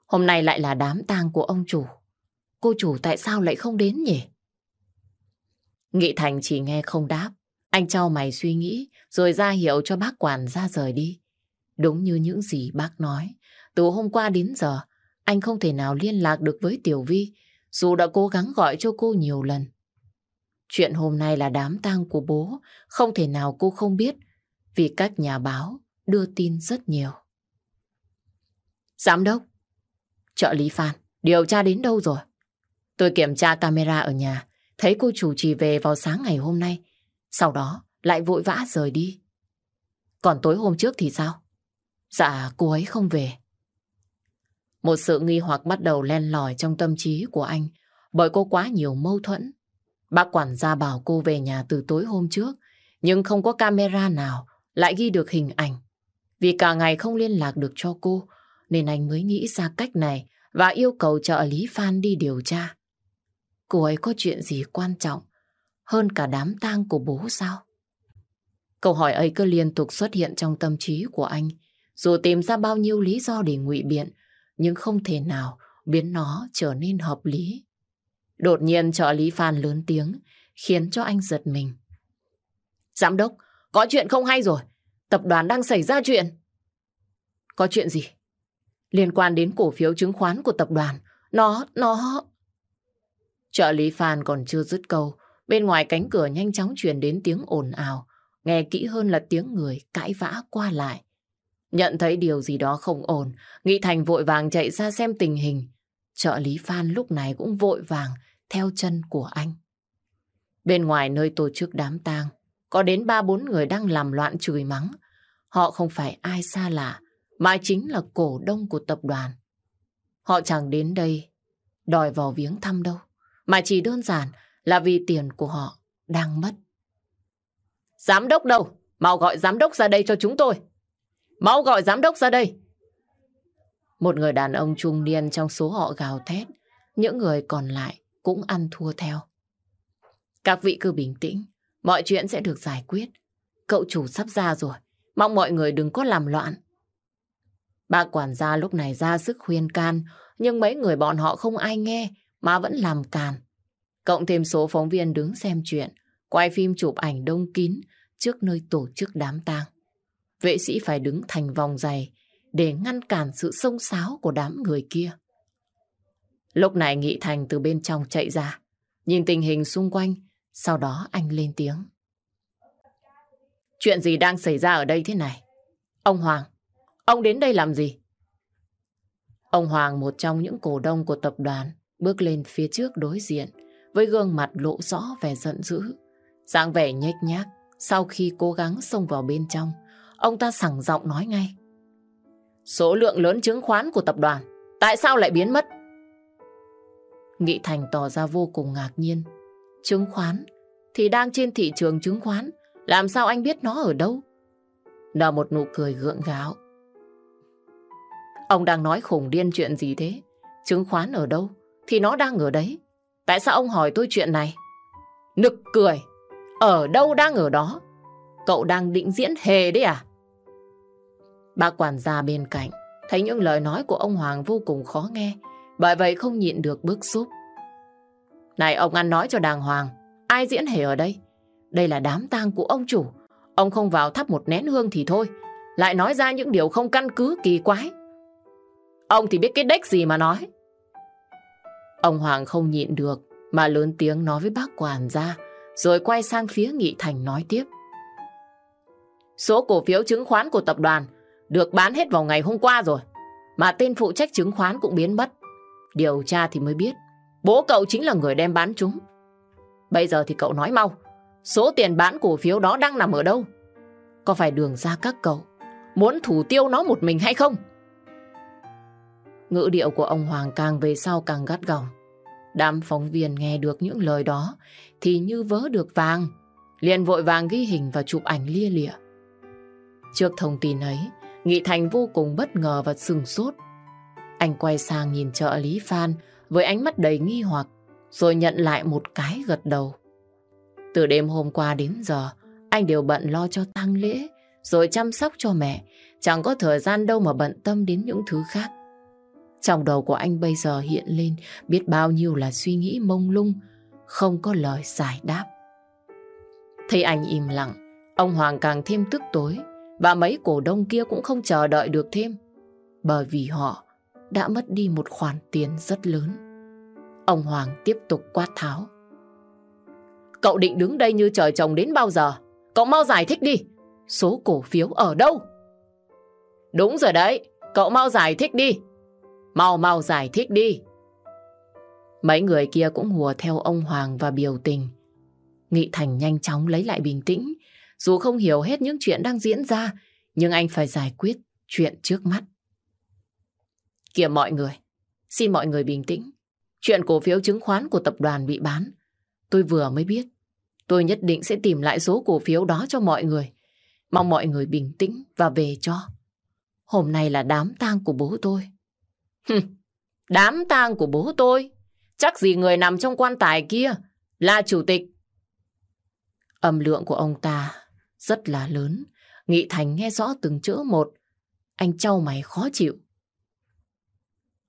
Hôm nay lại là đám tang của ông chủ. Cô chủ tại sao lại không đến nhỉ? Nghị Thành chỉ nghe không đáp. Anh trao mày suy nghĩ, rồi ra hiệu cho bác quản ra rời đi. Đúng như những gì bác nói, từ hôm qua đến giờ, anh không thể nào liên lạc được với Tiểu Vi, dù đã cố gắng gọi cho cô nhiều lần. Chuyện hôm nay là đám tang của bố, không thể nào cô không biết, vì các nhà báo đưa tin rất nhiều. Giám đốc, trợ lý Phan, điều tra đến đâu rồi? Tôi kiểm tra camera ở nhà, thấy cô chủ trì về vào sáng ngày hôm nay, sau đó lại vội vã rời đi. Còn tối hôm trước thì sao? Dạ, cô ấy không về. Một sự nghi hoặc bắt đầu len lỏi trong tâm trí của anh bởi cô quá nhiều mâu thuẫn. Bác quản gia bảo cô về nhà từ tối hôm trước, nhưng không có camera nào lại ghi được hình ảnh. Vì cả ngày không liên lạc được cho cô, nên anh mới nghĩ ra cách này và yêu cầu trợ lý Phan đi điều tra. Cô ấy có chuyện gì quan trọng hơn cả đám tang của bố sao? Câu hỏi ấy cứ liên tục xuất hiện trong tâm trí của anh. Dù tìm ra bao nhiêu lý do để ngụy biện, nhưng không thể nào biến nó trở nên hợp lý. Đột nhiên trợ lý Phan lớn tiếng, khiến cho anh giật mình. Giám đốc, có chuyện không hay rồi. Tập đoàn đang xảy ra chuyện. Có chuyện gì? Liên quan đến cổ phiếu chứng khoán của tập đoàn. Nó, nó... Trợ lý Phan còn chưa dứt câu. Bên ngoài cánh cửa nhanh chóng truyền đến tiếng ồn ào. Nghe kỹ hơn là tiếng người cãi vã qua lại. Nhận thấy điều gì đó không ổn, Nghị Thành vội vàng chạy ra xem tình hình. Trợ lý Phan lúc này cũng vội vàng theo chân của anh. Bên ngoài nơi tổ chức đám tang, có đến ba bốn người đang làm loạn chửi mắng. Họ không phải ai xa lạ, mà chính là cổ đông của tập đoàn. Họ chẳng đến đây đòi vào viếng thăm đâu, mà chỉ đơn giản là vì tiền của họ đang mất. Giám đốc đâu? Mau gọi giám đốc ra đây cho chúng tôi. Mau gọi giám đốc ra đây. Một người đàn ông trung niên trong số họ gào thét. Những người còn lại cũng ăn thua theo. Các vị cứ bình tĩnh. Mọi chuyện sẽ được giải quyết. Cậu chủ sắp ra rồi. Mong mọi người đừng có làm loạn. Bà quản gia lúc này ra sức khuyên can. Nhưng mấy người bọn họ không ai nghe mà vẫn làm càn. Cộng thêm số phóng viên đứng xem chuyện. Quay phim chụp ảnh đông kín trước nơi tổ chức đám tang. Vệ sĩ phải đứng thành vòng dày để ngăn cản sự xông xáo của đám người kia. Lúc này Nghị Thành từ bên trong chạy ra, nhìn tình hình xung quanh, sau đó anh lên tiếng. Chuyện gì đang xảy ra ở đây thế này? Ông Hoàng, ông đến đây làm gì? Ông Hoàng, một trong những cổ đông của tập đoàn, bước lên phía trước đối diện, với gương mặt lộ rõ vẻ giận dữ. dáng vẻ nhếch nhác, sau khi cố gắng xông vào bên trong, ông ta sẳng giọng nói ngay. Số lượng lớn chứng khoán của tập đoàn, tại sao lại biến mất? Nghị Thành tỏ ra vô cùng ngạc nhiên. Chứng khoán thì đang trên thị trường chứng khoán, làm sao anh biết nó ở đâu? Nở một nụ cười gượng gạo. Ông đang nói khủng điên chuyện gì thế? Chứng khoán ở đâu? Thì nó đang ở đấy. Tại sao ông hỏi tôi chuyện này? Nực cười. Ở đâu đang ở đó? Cậu đang định diễn hề đấy à? bà quản gia bên cạnh thấy những lời nói của ông Hoàng vô cùng khó nghe, bởi vậy không nhịn được bức xúc. Này ông ăn nói cho đàng hoàng, ai diễn hề ở đây? Đây là đám tang của ông chủ, ông không vào thắp một nén hương thì thôi, lại nói ra những điều không căn cứ kỳ quái. Ông thì biết cái đếch gì mà nói. Ông Hoàng không nhịn được mà lớn tiếng nói với bác quản gia, rồi quay sang phía Nghị Thành nói tiếp. Số cổ phiếu chứng khoán của tập đoàn được bán hết vào ngày hôm qua rồi. Mà tên phụ trách chứng khoán cũng biến mất. Điều tra thì mới biết. Bố cậu chính là người đem bán chúng. Bây giờ thì cậu nói mau. Số tiền bán cổ phiếu đó đang nằm ở đâu? Có phải đường ra các cậu muốn thủ tiêu nó một mình hay không? Ngữ điệu của ông Hoàng càng về sau càng gắt gỏng. Đám phóng viên nghe được những lời đó thì như vớ được vàng. liền vội vàng ghi hình và chụp ảnh lia lịa. Trước thông tin ấy, Nghị Thành vô cùng bất ngờ và sừng sốt. Anh quay sang nhìn trợ lý Phan với ánh mắt đầy nghi hoặc, rồi nhận lại một cái gật đầu. Từ đêm hôm qua đến giờ, anh đều bận lo cho tang lễ, rồi chăm sóc cho mẹ, chẳng có thời gian đâu mà bận tâm đến những thứ khác. Trong đầu của anh bây giờ hiện lên biết bao nhiêu là suy nghĩ mông lung, không có lời giải đáp. Thấy anh im lặng, ông Hoàng càng thêm tức tối và mấy cổ đông kia cũng không chờ đợi được thêm bởi vì họ đã mất đi một khoản tiền rất lớn. Ông Hoàng tiếp tục quát tháo. Cậu định đứng đây như trời trồng đến bao giờ? Cậu mau giải thích đi. Số cổ phiếu ở đâu? Đúng rồi đấy. Cậu mau giải thích đi. Mau mau giải thích đi. Mấy người kia cũng hùa theo ông Hoàng và biểu tình. Nghị Thành nhanh chóng lấy lại bình tĩnh. Dù không hiểu hết những chuyện đang diễn ra, nhưng anh phải giải quyết chuyện trước mắt. Kìa mọi người, xin mọi người bình tĩnh. Chuyện cổ phiếu chứng khoán của tập đoàn bị bán, tôi vừa mới biết. Tôi nhất định sẽ tìm lại số cổ phiếu đó cho mọi người. Mong mọi người bình tĩnh và về cho. Hôm nay là đám tang của bố tôi đám tang của bố tôi? Chắc gì người nằm trong quan tài kia là chủ tịch. Âm lượng của ông ta rất là lớn. Nghị Thành nghe rõ từng chữ một. Anh trao mày khó chịu.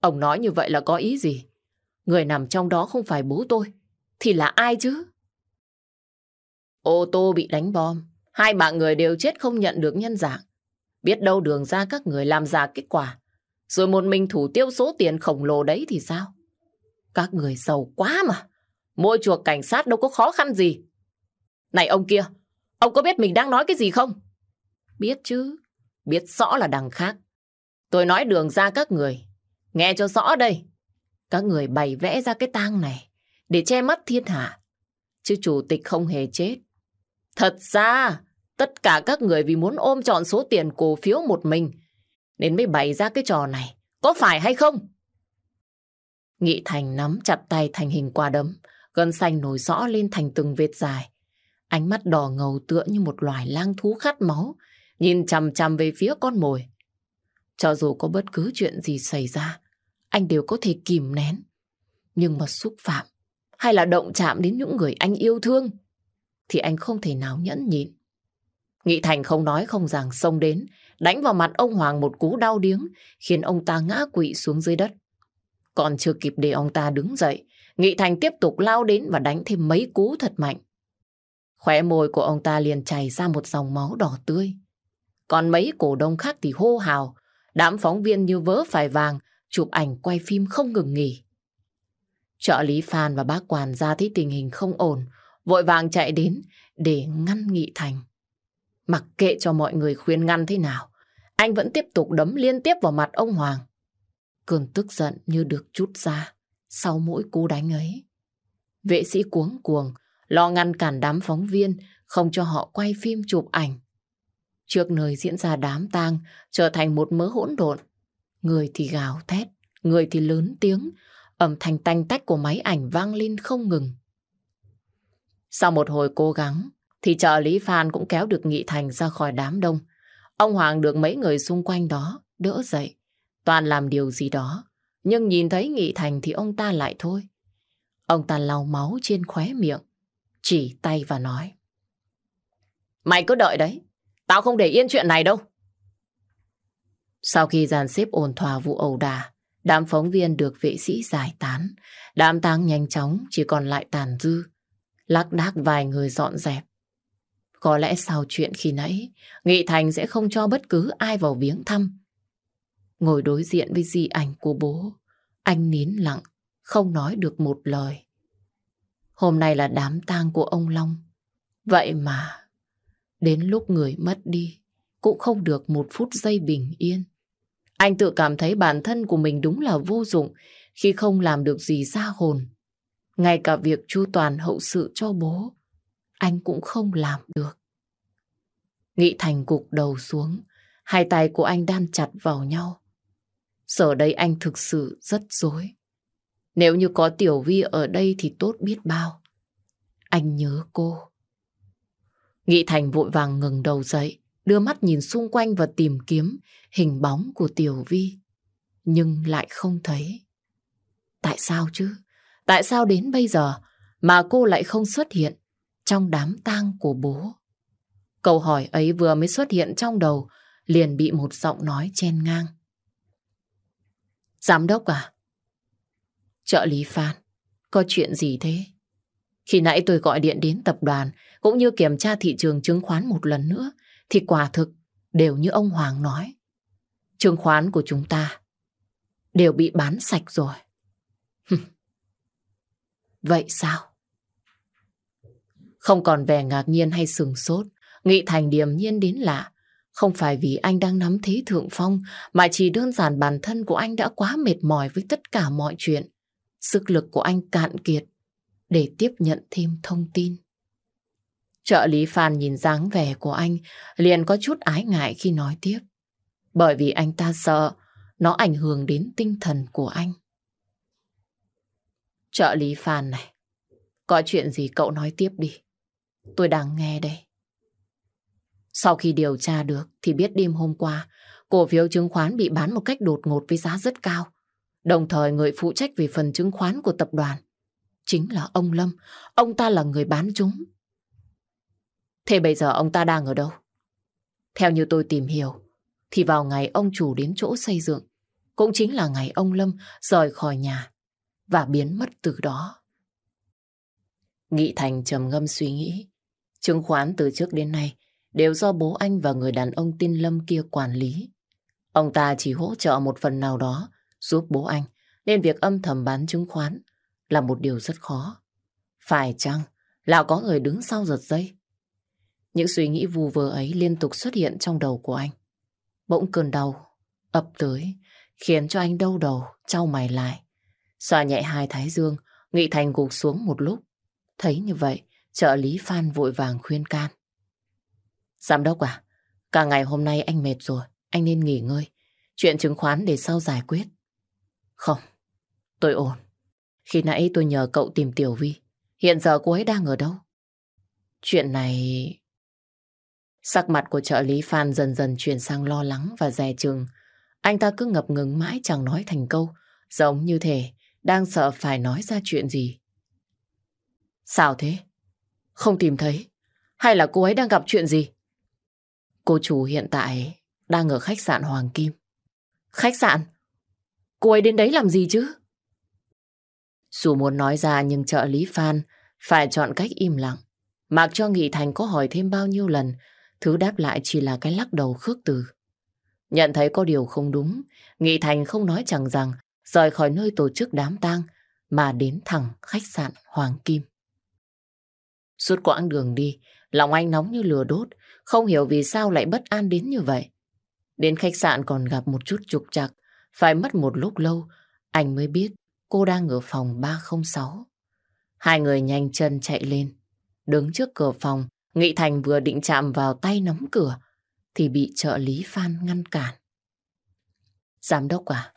Ông nói như vậy là có ý gì? Người nằm trong đó không phải bố tôi. Thì là ai chứ? Ô tô bị đánh bom. Hai bạn người đều chết không nhận được nhân dạng. Biết đâu đường ra các người làm giả kết quả. Rồi một mình thủ tiêu số tiền khổng lồ đấy thì sao? Các người giàu quá mà. Mua chuộc cảnh sát đâu có khó khăn gì. Này ông kia, ông có biết mình đang nói cái gì không? Biết chứ, biết rõ là đằng khác. Tôi nói đường ra các người Nghe cho rõ đây. Các người bày vẽ ra cái tang này để che mắt thiên hạ. Chứ chủ tịch không hề chết. Thật ra, tất cả các người vì muốn ôm trọn số tiền cổ phiếu một mình nên mới bày ra cái trò này. Có phải hay không? Nghị Thành nắm chặt tay thành hình quả đấm, gân xanh nổi rõ lên thành từng vệt dài. Ánh mắt đỏ ngầu tựa như một loài lang thú khát máu, nhìn chằm chằm về phía con mồi. Cho dù có bất cứ chuyện gì xảy ra, anh đều có thể kìm nén. Nhưng mà xúc phạm hay là động chạm đến những người anh yêu thương thì anh không thể nào nhẫn nhịn. Nghị Thành không nói không rằng xông đến, đánh vào mặt ông Hoàng một cú đau điếng, khiến ông ta ngã quỵ xuống dưới đất. Còn chưa kịp để ông ta đứng dậy, Nghị Thành tiếp tục lao đến và đánh thêm mấy cú thật mạnh. Khóe môi của ông ta liền chảy ra một dòng máu đỏ tươi. Còn mấy cổ đông khác thì hô hào, đám phóng viên như vớ phải vàng, chụp ảnh quay phim không ngừng nghỉ. Trợ lý Phan và bác quản gia thấy tình hình không ổn, vội vàng chạy đến để ngăn Nghị Thành. Mặc kệ cho mọi người khuyên ngăn thế nào, anh vẫn tiếp tục đấm liên tiếp vào mặt ông Hoàng. Cơn tức giận như được chút ra sau mỗi cú đánh ấy. Vệ sĩ cuống cuồng, lo ngăn cản đám phóng viên, không cho họ quay phim chụp ảnh. Trước nơi diễn ra đám tang trở thành một mớ hỗn độn. Người thì gào thét, người thì lớn tiếng, âm thanh tanh tách của máy ảnh vang lên không ngừng. Sau một hồi cố gắng, thì trợ lý Phan cũng kéo được Nghị Thành ra khỏi đám đông. Ông Hoàng được mấy người xung quanh đó đỡ dậy, toàn làm điều gì đó. Nhưng nhìn thấy Nghị Thành thì ông ta lại thôi. Ông ta lau máu trên khóe miệng, chỉ tay và nói. Mày cứ đợi đấy, tao không để yên chuyện này đâu. Sau khi dàn xếp ổn thỏa vụ ẩu đả, đám phóng viên được vệ sĩ giải tán. Đám tang nhanh chóng chỉ còn lại tàn dư. Lắc đác vài người dọn dẹp. Có lẽ sau chuyện khi nãy, Nghị Thành sẽ không cho bất cứ ai vào viếng thăm. Ngồi đối diện với di ảnh của bố, anh nín lặng, không nói được một lời. Hôm nay là đám tang của ông Long. Vậy mà, đến lúc người mất đi, cũng không được một phút giây bình yên. Anh tự cảm thấy bản thân của mình đúng là vô dụng khi không làm được gì ra hồn. Ngay cả việc chu toàn hậu sự cho bố, anh cũng không làm được. Nghị Thành gục đầu xuống, hai tay của anh đan chặt vào nhau. Giờ đây anh thực sự rất dối. Nếu như có Tiểu Vi ở đây thì tốt biết bao. Anh nhớ cô. Nghị Thành vội vàng ngừng đầu dậy, đưa mắt nhìn xung quanh và tìm kiếm hình bóng của Tiểu Vi. Nhưng lại không thấy. Tại sao chứ? Tại sao đến bây giờ mà cô lại không xuất hiện trong đám tang của bố? Câu hỏi ấy vừa mới xuất hiện trong đầu, liền bị một giọng nói chen ngang. Giám đốc à? Trợ lý Phan, có chuyện gì thế? Khi nãy tôi gọi điện đến tập đoàn cũng như kiểm tra thị trường chứng khoán một lần nữa thì quả thực đều như ông Hoàng nói. Chứng khoán của chúng ta đều bị bán sạch rồi. Vậy sao? Không còn vẻ ngạc nhiên hay sừng sốt, Nghị Thành điềm nhiên đến lạ. Không phải vì anh đang nắm thế thượng phong, mà chỉ đơn giản bản thân của anh đã quá mệt mỏi với tất cả mọi chuyện. Sức lực của anh cạn kiệt để tiếp nhận thêm thông tin. Trợ lý Phan nhìn dáng vẻ của anh liền có chút ái ngại khi nói tiếp. Bởi vì anh ta sợ nó ảnh hưởng đến tinh thần của anh. Trợ lý Phan này, có chuyện gì cậu nói tiếp đi. Tôi đang nghe đây. Sau khi điều tra được thì biết đêm hôm qua cổ phiếu chứng khoán bị bán một cách đột ngột với giá rất cao. Đồng thời người phụ trách về phần chứng khoán của tập đoàn chính là ông Lâm. Ông ta là người bán chúng. Thế bây giờ ông ta đang ở đâu? Theo như tôi tìm hiểu, thì vào ngày ông chủ đến chỗ xây dựng, cũng chính là ngày ông Lâm rời khỏi nhà và biến mất từ đó. Nghị Thành trầm ngâm suy nghĩ. Chứng khoán từ trước đến nay đều do bố anh và người đàn ông tin Lâm kia quản lý. Ông ta chỉ hỗ trợ một phần nào đó giúp bố anh, nên việc âm thầm bán chứng khoán là một điều rất khó. Phải chăng là có người đứng sau giật dây? Những suy nghĩ vù vơ ấy liên tục xuất hiện trong đầu của anh. Bỗng cơn đau ập tới, khiến cho anh đau đầu, trao mày lại. Xoa nhẹ hai thái dương, Nghị Thành gục xuống một lúc. Thấy như vậy, trợ lý Phan vội vàng khuyên can. Giám đốc à, cả ngày hôm nay anh mệt rồi, anh nên nghỉ ngơi. Chuyện chứng khoán để sau giải quyết. Không, tôi ổn. Khi nãy tôi nhờ cậu tìm Tiểu Vi. Hiện giờ cô ấy đang ở đâu? Chuyện này... Sắc mặt của trợ lý Phan dần dần chuyển sang lo lắng và dè chừng. Anh ta cứ ngập ngừng mãi chẳng nói thành câu, giống như thể đang sợ phải nói ra chuyện gì. Sao thế? Không tìm thấy? Hay là cô ấy đang gặp chuyện gì? Cô chủ hiện tại đang ở khách sạn Hoàng Kim. Khách sạn? Cô ấy đến đấy làm gì chứ? Dù muốn nói ra nhưng trợ lý Phan phải chọn cách im lặng. Mặc cho Nghị Thành có hỏi thêm bao nhiêu lần, thứ đáp lại chỉ là cái lắc đầu khước từ. Nhận thấy có điều không đúng, Nghị Thành không nói chẳng rằng rời khỏi nơi tổ chức đám tang mà đến thẳng khách sạn Hoàng Kim. Suốt quãng đường đi, lòng anh nóng như lửa đốt, không hiểu vì sao lại bất an đến như vậy. Đến khách sạn còn gặp một chút trục trặc, phải mất một lúc lâu, anh mới biết cô đang ở phòng 306. Hai người nhanh chân chạy lên. Đứng trước cửa phòng, Nghị Thành vừa định chạm vào tay nắm cửa, thì bị trợ lý Phan ngăn cản. Giám đốc à,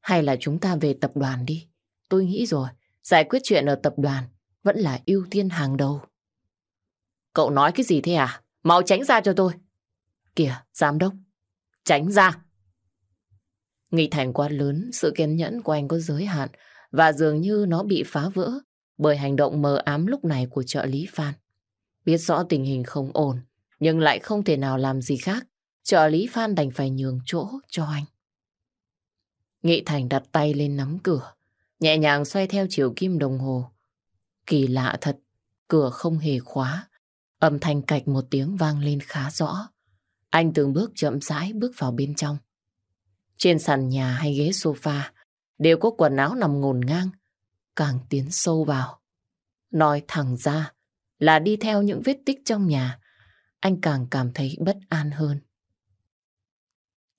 hay là chúng ta về tập đoàn đi? Tôi nghĩ rồi, giải quyết chuyện ở tập đoàn vẫn là ưu tiên hàng đầu. Cậu nói cái gì thế à? Mau tránh ra cho tôi. Kìa, giám đốc, tránh ra. Nghị Thành quá lớn, sự kiên nhẫn của anh có giới hạn và dường như nó bị phá vỡ bởi hành động mờ ám lúc này của trợ lý Phan. Biết rõ tình hình không ổn, nhưng lại không thể nào làm gì khác. Trợ lý Phan đành phải nhường chỗ cho anh. Nghị Thành đặt tay lên nắm cửa, nhẹ nhàng xoay theo chiều kim đồng hồ. Kỳ lạ thật, cửa không hề khóa. Âm thanh cạch một tiếng vang lên khá rõ. Anh từng bước chậm rãi bước vào bên trong. Trên sàn nhà hay ghế sofa đều có quần áo nằm ngổn ngang. Càng tiến sâu vào. Nói thẳng ra là đi theo những vết tích trong nhà, anh càng cảm thấy bất an hơn.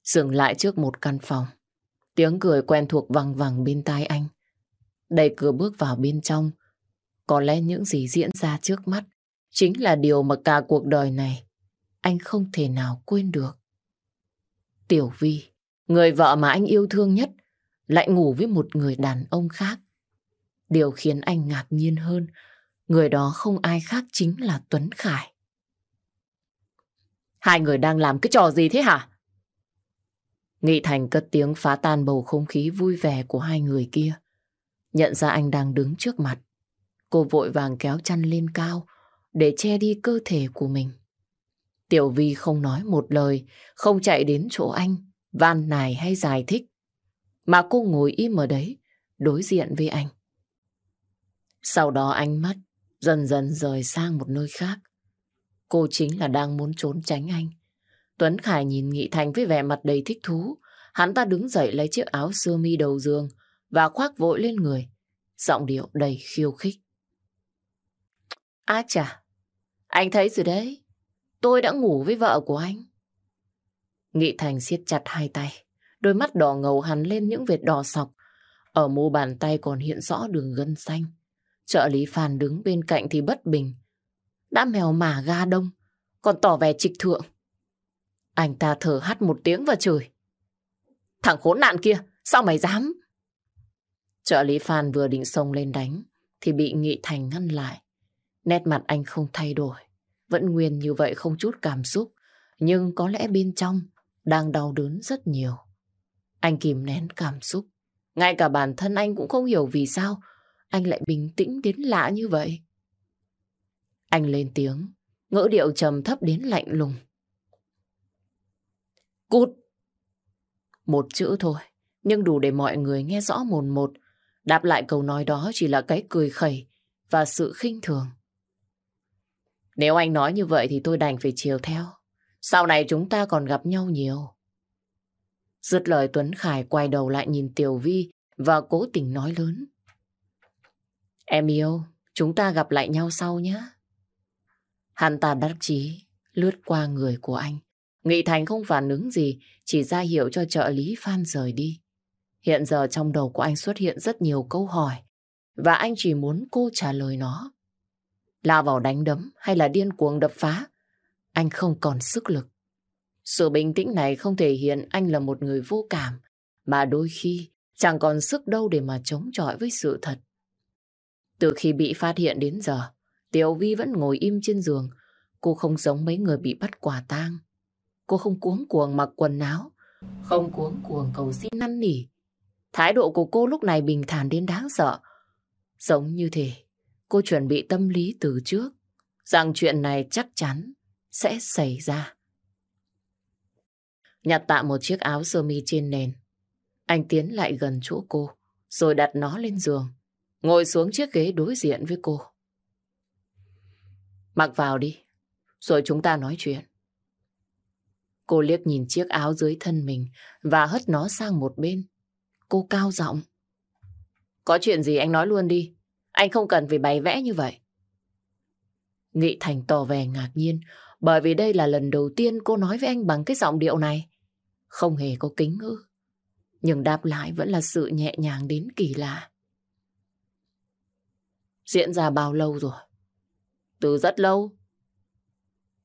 Dừng lại trước một căn phòng. Tiếng cười quen thuộc vang vẳng bên tai anh. Đẩy cửa bước vào bên trong. Có lẽ những gì diễn ra trước mắt chính là điều mà cả cuộc đời này anh không thể nào quên được. Tiểu Vi Người vợ mà anh yêu thương nhất lại ngủ với một người đàn ông khác. Điều khiến anh ngạc nhiên hơn, người đó không ai khác chính là Tuấn Khải. Hai người đang làm cái trò gì thế hả? Nghị Thành cất tiếng phá tan bầu không khí vui vẻ của hai người kia. Nhận ra anh đang đứng trước mặt. Cô vội vàng kéo chăn lên cao để che đi cơ thể của mình. Tiểu Vi không nói một lời, không chạy đến chỗ anh, van nài hay giải thích. Mà cô ngồi im ở đấy, đối diện với anh. Sau đó ánh mắt dần dần rời sang một nơi khác. Cô chính là đang muốn trốn tránh anh. Tuấn Khải nhìn Nghị Thành với vẻ mặt đầy thích thú. Hắn ta đứng dậy lấy chiếc áo sơ mi đầu giường và khoác vội lên người. Giọng điệu đầy khiêu khích. Á chà, anh thấy rồi đấy. Tôi đã ngủ với vợ của anh. Nghị Thành siết chặt hai tay. Đôi mắt đỏ ngầu hắn lên những vệt đỏ sọc. Ở mu bàn tay còn hiện rõ đường gân xanh. Trợ lý Phan đứng bên cạnh thì bất bình. Đã mèo mả ga đông, còn tỏ vẻ trịch thượng. Anh ta thở hắt một tiếng và chửi. Thằng khốn nạn kia, sao mày dám? Trợ lý Phan vừa định xông lên đánh, thì bị Nghị Thành ngăn lại. Nét mặt anh không thay đổi, vẫn nguyên như vậy không chút cảm xúc, nhưng có lẽ bên trong đang đau đớn rất nhiều. Anh kìm nén cảm xúc, ngay cả bản thân anh cũng không hiểu vì sao anh lại bình tĩnh đến lạ như vậy. Anh lên tiếng, ngữ điệu trầm thấp đến lạnh lùng. Cút! Một chữ thôi, nhưng đủ để mọi người nghe rõ mồn một. Đáp lại câu nói đó chỉ là cái cười khẩy và sự khinh thường. Nếu anh nói như vậy thì tôi đành phải chiều theo. Sau này chúng ta còn gặp nhau nhiều. Dứt lời Tuấn Khải quay đầu lại nhìn Tiểu Vi và cố tình nói lớn. Em yêu, chúng ta gặp lại nhau sau nhé. Hắn ta đắc chí lướt qua người của anh. Nghị Thành không phản ứng gì, chỉ ra hiệu cho trợ lý Phan rời đi. Hiện giờ trong đầu của anh xuất hiện rất nhiều câu hỏi, và anh chỉ muốn cô trả lời nó. Lao vào đánh đấm hay là điên cuồng đập phá, anh không còn sức lực. Sự bình tĩnh này không thể hiện anh là một người vô cảm, mà đôi khi chẳng còn sức đâu để mà chống chọi với sự thật. Từ khi bị phát hiện đến giờ, Tiểu Vi vẫn ngồi im trên giường. Cô không giống mấy người bị bắt quả tang. Cô không cuống cuồng mặc quần áo, không cuống cuồng cầu xin năn nỉ. Thái độ của cô lúc này bình thản đến đáng sợ. Giống như thế, cô chuẩn bị tâm lý từ trước, rằng chuyện này chắc chắn sẽ xảy ra. Nhặt tạm một chiếc áo sơ mi trên nền. Anh tiến lại gần chỗ cô, rồi đặt nó lên giường, ngồi xuống chiếc ghế đối diện với cô. Mặc vào đi, rồi chúng ta nói chuyện. Cô liếc nhìn chiếc áo dưới thân mình và hất nó sang một bên. Cô cao giọng. Có chuyện gì anh nói luôn đi. Anh không cần phải bày vẽ như vậy. Nghị Thành tỏ vẻ ngạc nhiên, bởi vì đây là lần đầu tiên cô nói với anh bằng cái giọng điệu này. Không hề có kính ngữ. Nhưng đáp lại vẫn là sự nhẹ nhàng đến kỳ lạ. Diễn ra bao lâu rồi? Từ rất lâu.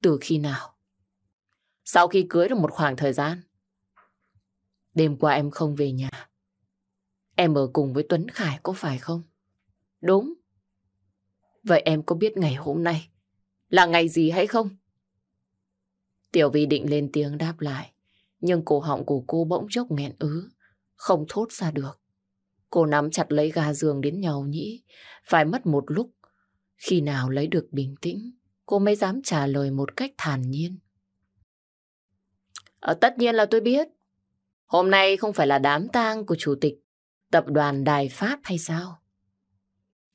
Từ khi nào? Sau khi cưới được một khoảng thời gian. Đêm qua em không về nhà. Em ở cùng với Tuấn Khải có phải không? Đúng. Vậy em có biết ngày hôm nay là ngày gì hay không? Tiểu Vi định lên tiếng đáp lại. Nhưng cổ họng của cô bỗng chốc nghẹn ứ. Không thốt ra được. Cô nắm chặt lấy ga giường đến nhau nhĩ. Phải mất một lúc khi nào lấy được bình tĩnh, cô mới dám trả lời một cách thản nhiên. Ở tất nhiên là tôi biết. Hôm nay không phải là đám tang của chủ tịch tập đoàn Đài Phát hay sao?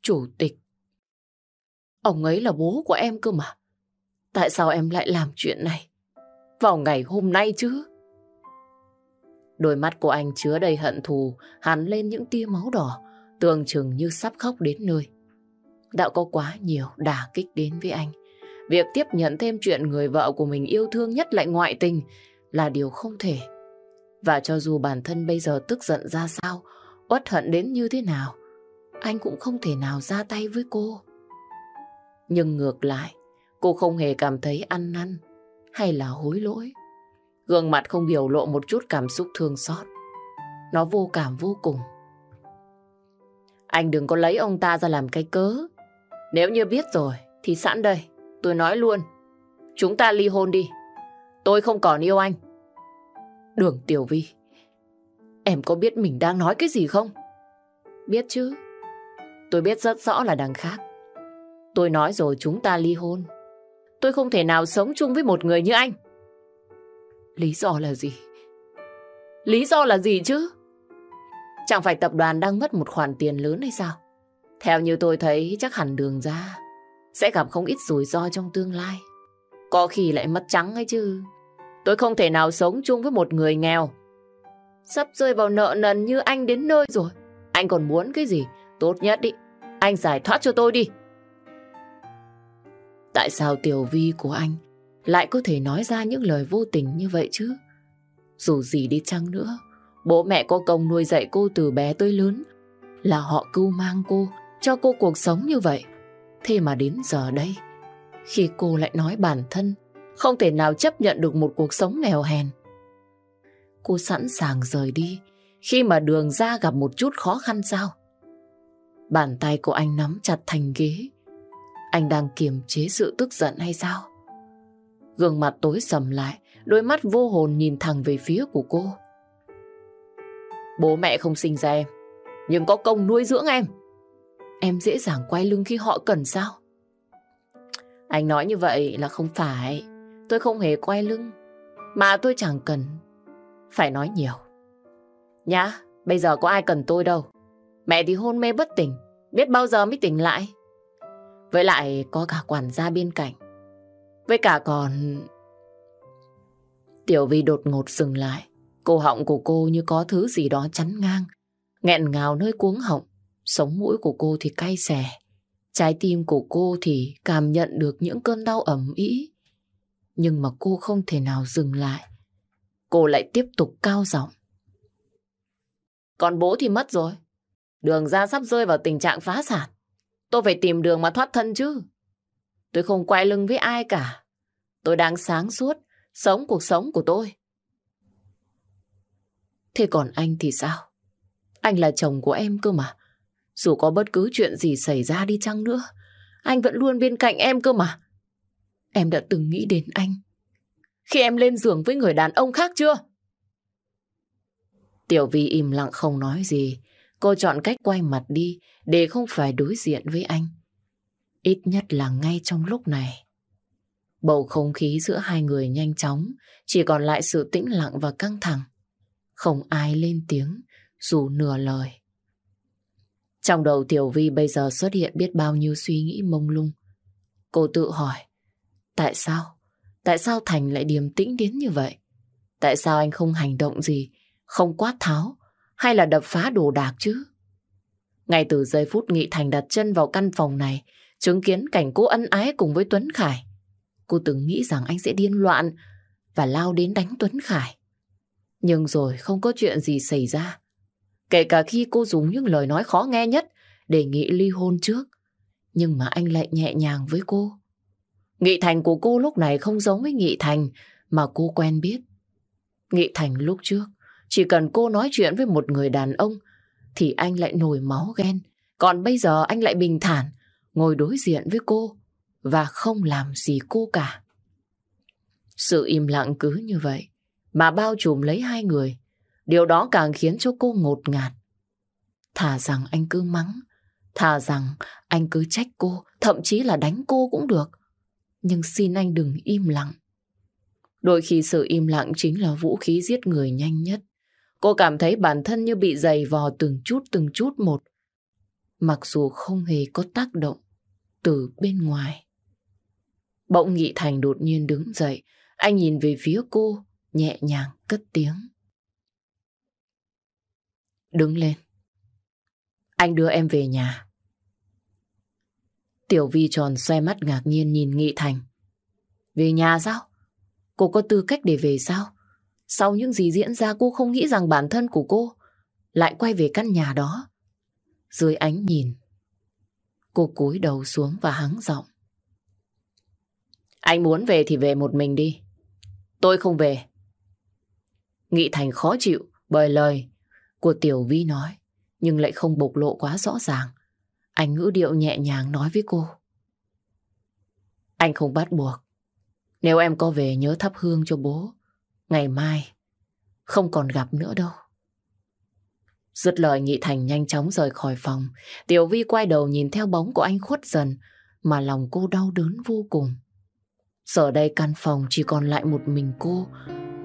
Chủ tịch? Ông ấy là bố của em cơ mà. Tại sao em lại làm chuyện này? Vào ngày hôm nay chứ? Đôi mắt của anh chứa đầy hận thù, hắn lên những tia máu đỏ, tưởng chừng như sắp khóc đến nơi đã có quá nhiều đả kích đến với anh. Việc tiếp nhận thêm chuyện người vợ của mình yêu thương nhất lại ngoại tình là điều không thể. Và cho dù bản thân bây giờ tức giận ra sao, uất hận đến như thế nào, anh cũng không thể nào ra tay với cô. Nhưng ngược lại, cô không hề cảm thấy ăn năn hay là hối lỗi. Gương mặt không biểu lộ một chút cảm xúc thương xót. Nó vô cảm vô cùng. Anh đừng có lấy ông ta ra làm cái cớ nếu như biết rồi thì sẵn đây, tôi nói luôn. Chúng ta ly hôn đi. Tôi không còn yêu anh. Đường Tiểu Vi, em có biết mình đang nói cái gì không? Biết chứ. Tôi biết rất rõ là đằng khác. Tôi nói rồi chúng ta ly hôn. Tôi không thể nào sống chung với một người như anh. Lý do là gì? Lý do là gì chứ? Chẳng phải tập đoàn đang mất một khoản tiền lớn hay sao? Theo như tôi thấy, chắc hẳn đường ra sẽ gặp không ít rủi ro trong tương lai. Có khi lại mất trắng ấy chứ. Tôi không thể nào sống chung với một người nghèo. Sắp rơi vào nợ nần như anh đến nơi rồi. Anh còn muốn cái gì? Tốt nhất đi. Anh giải thoát cho tôi đi. Tại sao Tiểu Vi của anh lại có thể nói ra những lời vô tình như vậy chứ? Dù gì đi chăng nữa, bố mẹ có công nuôi dạy cô từ bé tới lớn là họ cưu mang cô, cho cô cuộc sống như vậy. Thế mà đến giờ đây, khi cô lại nói bản thân không thể nào chấp nhận được một cuộc sống nghèo hèn. Cô sẵn sàng rời đi khi mà đường ra gặp một chút khó khăn sao? Bàn tay của anh nắm chặt thành ghế. Anh đang kiềm chế sự tức giận hay sao? Gương mặt tối sầm lại, đôi mắt vô hồn nhìn thẳng về phía của cô. Bố mẹ không sinh ra em, nhưng có công nuôi dưỡng em. Em dễ dàng quay lưng khi họ cần sao? Anh nói như vậy là không phải. Tôi không hề quay lưng. Mà tôi chẳng cần phải nói nhiều. Nhá, bây giờ có ai cần tôi đâu. Mẹ thì hôn mê bất tỉnh, biết bao giờ mới tỉnh lại. Với lại có cả quản gia bên cạnh. Với cả còn... Tiểu Vi đột ngột dừng lại. Cổ họng của cô như có thứ gì đó chắn ngang. Nghẹn ngào nơi cuống họng. Sống mũi của cô thì cay xè. Trái tim của cô thì cảm nhận được những cơn đau ẩm ý. Nhưng mà cô không thể nào dừng lại. Cô lại tiếp tục cao giọng. Còn bố thì mất rồi. Đường ra sắp rơi vào tình trạng phá sản. Tôi phải tìm đường mà thoát thân chứ. Tôi không quay lưng với ai cả. Tôi đang sáng suốt, sống cuộc sống của tôi. Thế còn anh thì sao? Anh là chồng của em cơ mà. Dù có bất cứ chuyện gì xảy ra đi chăng nữa, anh vẫn luôn bên cạnh em cơ mà. Em đã từng nghĩ đến anh. Khi em lên giường với người đàn ông khác chưa? Tiểu Vi im lặng không nói gì. Cô chọn cách quay mặt đi để không phải đối diện với anh. Ít nhất là ngay trong lúc này. Bầu không khí giữa hai người nhanh chóng, chỉ còn lại sự tĩnh lặng và căng thẳng. Không ai lên tiếng, dù nửa lời. Trong đầu Tiểu Vi bây giờ xuất hiện biết bao nhiêu suy nghĩ mông lung. Cô tự hỏi, tại sao? Tại sao Thành lại điềm tĩnh đến như vậy? Tại sao anh không hành động gì, không quát tháo, hay là đập phá đồ đạc chứ? Ngay từ giây phút Nghị Thành đặt chân vào căn phòng này, chứng kiến cảnh cô ân ái cùng với Tuấn Khải, cô từng nghĩ rằng anh sẽ điên loạn và lao đến đánh Tuấn Khải. Nhưng rồi không có chuyện gì xảy ra. Kể cả khi cô dùng những lời nói khó nghe nhất đề nghị ly hôn trước. Nhưng mà anh lại nhẹ nhàng với cô. Nghị Thành của cô lúc này không giống với Nghị Thành mà cô quen biết. Nghị Thành lúc trước, chỉ cần cô nói chuyện với một người đàn ông thì anh lại nổi máu ghen. Còn bây giờ anh lại bình thản, ngồi đối diện với cô và không làm gì cô cả. Sự im lặng cứ như vậy mà bao trùm lấy hai người. Điều đó càng khiến cho cô ngột ngạt. Thà rằng anh cứ mắng, thà rằng anh cứ trách cô, thậm chí là đánh cô cũng được. Nhưng xin anh đừng im lặng. Đôi khi sự im lặng chính là vũ khí giết người nhanh nhất. Cô cảm thấy bản thân như bị dày vò từng chút từng chút một. Mặc dù không hề có tác động từ bên ngoài. Bỗng Nghị Thành đột nhiên đứng dậy. Anh nhìn về phía cô, nhẹ nhàng cất tiếng. Đứng lên. Anh đưa em về nhà. Tiểu Vi tròn xoay mắt ngạc nhiên nhìn Nghị Thành. Về nhà sao? Cô có tư cách để về sao? Sau những gì diễn ra cô không nghĩ rằng bản thân của cô lại quay về căn nhà đó. Dưới ánh nhìn, cô cúi đầu xuống và hắng giọng. Anh muốn về thì về một mình đi. Tôi không về. Nghị Thành khó chịu bởi lời của Tiểu Vi nói, nhưng lại không bộc lộ quá rõ ràng. Anh ngữ điệu nhẹ nhàng nói với cô. Anh không bắt buộc. Nếu em có về nhớ thắp hương cho bố, ngày mai không còn gặp nữa đâu. Dứt lời Nghị Thành nhanh chóng rời khỏi phòng. Tiểu Vi quay đầu nhìn theo bóng của anh khuất dần, mà lòng cô đau đớn vô cùng. Giờ đây căn phòng chỉ còn lại một mình cô,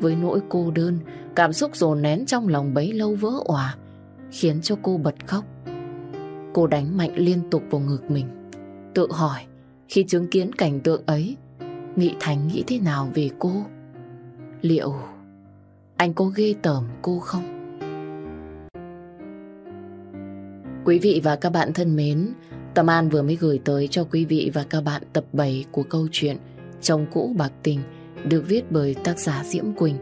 với nỗi cô đơn, cảm xúc dồn nén trong lòng bấy lâu vỡ òa, khiến cho cô bật khóc. Cô đánh mạnh liên tục vào ngực mình, tự hỏi Khi chứng kiến cảnh tượng ấy, Nghị Thành nghĩ thế nào về cô? Liệu anh có ghê tởm cô không? Quý vị và các bạn thân mến, Tâm An vừa mới gửi tới cho quý vị và các bạn tập 7 của câu chuyện Chồng cũ bạc tình được viết bởi tác giả Diễm Quỳnh.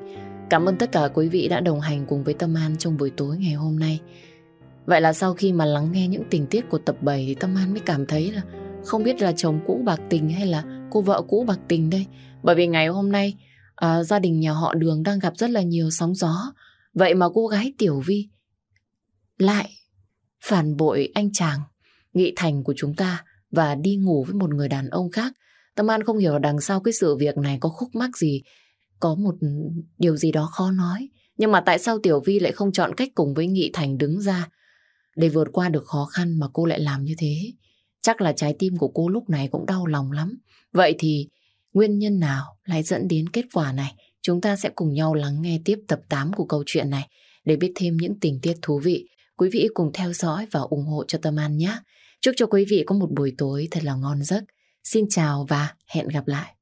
Cảm ơn tất cả quý vị đã đồng hành cùng với Tâm An trong buổi tối ngày hôm nay. Vậy là sau khi mà lắng nghe những tình tiết của tập 7 thì Tâm An mới cảm thấy là không biết là chồng cũ bạc tình hay là cô vợ cũ bạc tình đây. Bởi vì ngày hôm nay à, gia đình nhà họ Đường đang gặp rất là nhiều sóng gió. Vậy mà cô gái Tiểu Vi lại phản bội anh chàng Nghị Thành của chúng ta và đi ngủ với một người đàn ông khác. Tâm An không hiểu đằng sau cái sự việc này có khúc mắc gì, có một điều gì đó khó nói. Nhưng mà tại sao Tiểu Vi lại không chọn cách cùng với Nghị Thành đứng ra để vượt qua được khó khăn mà cô lại làm như thế? Chắc là trái tim của cô lúc này cũng đau lòng lắm. Vậy thì nguyên nhân nào lại dẫn đến kết quả này? Chúng ta sẽ cùng nhau lắng nghe tiếp tập 8 của câu chuyện này để biết thêm những tình tiết thú vị. Quý vị cùng theo dõi và ủng hộ cho Tâm An nhé. Chúc cho quý vị có một buổi tối thật là ngon giấc. Xin chào và hẹn gặp lại.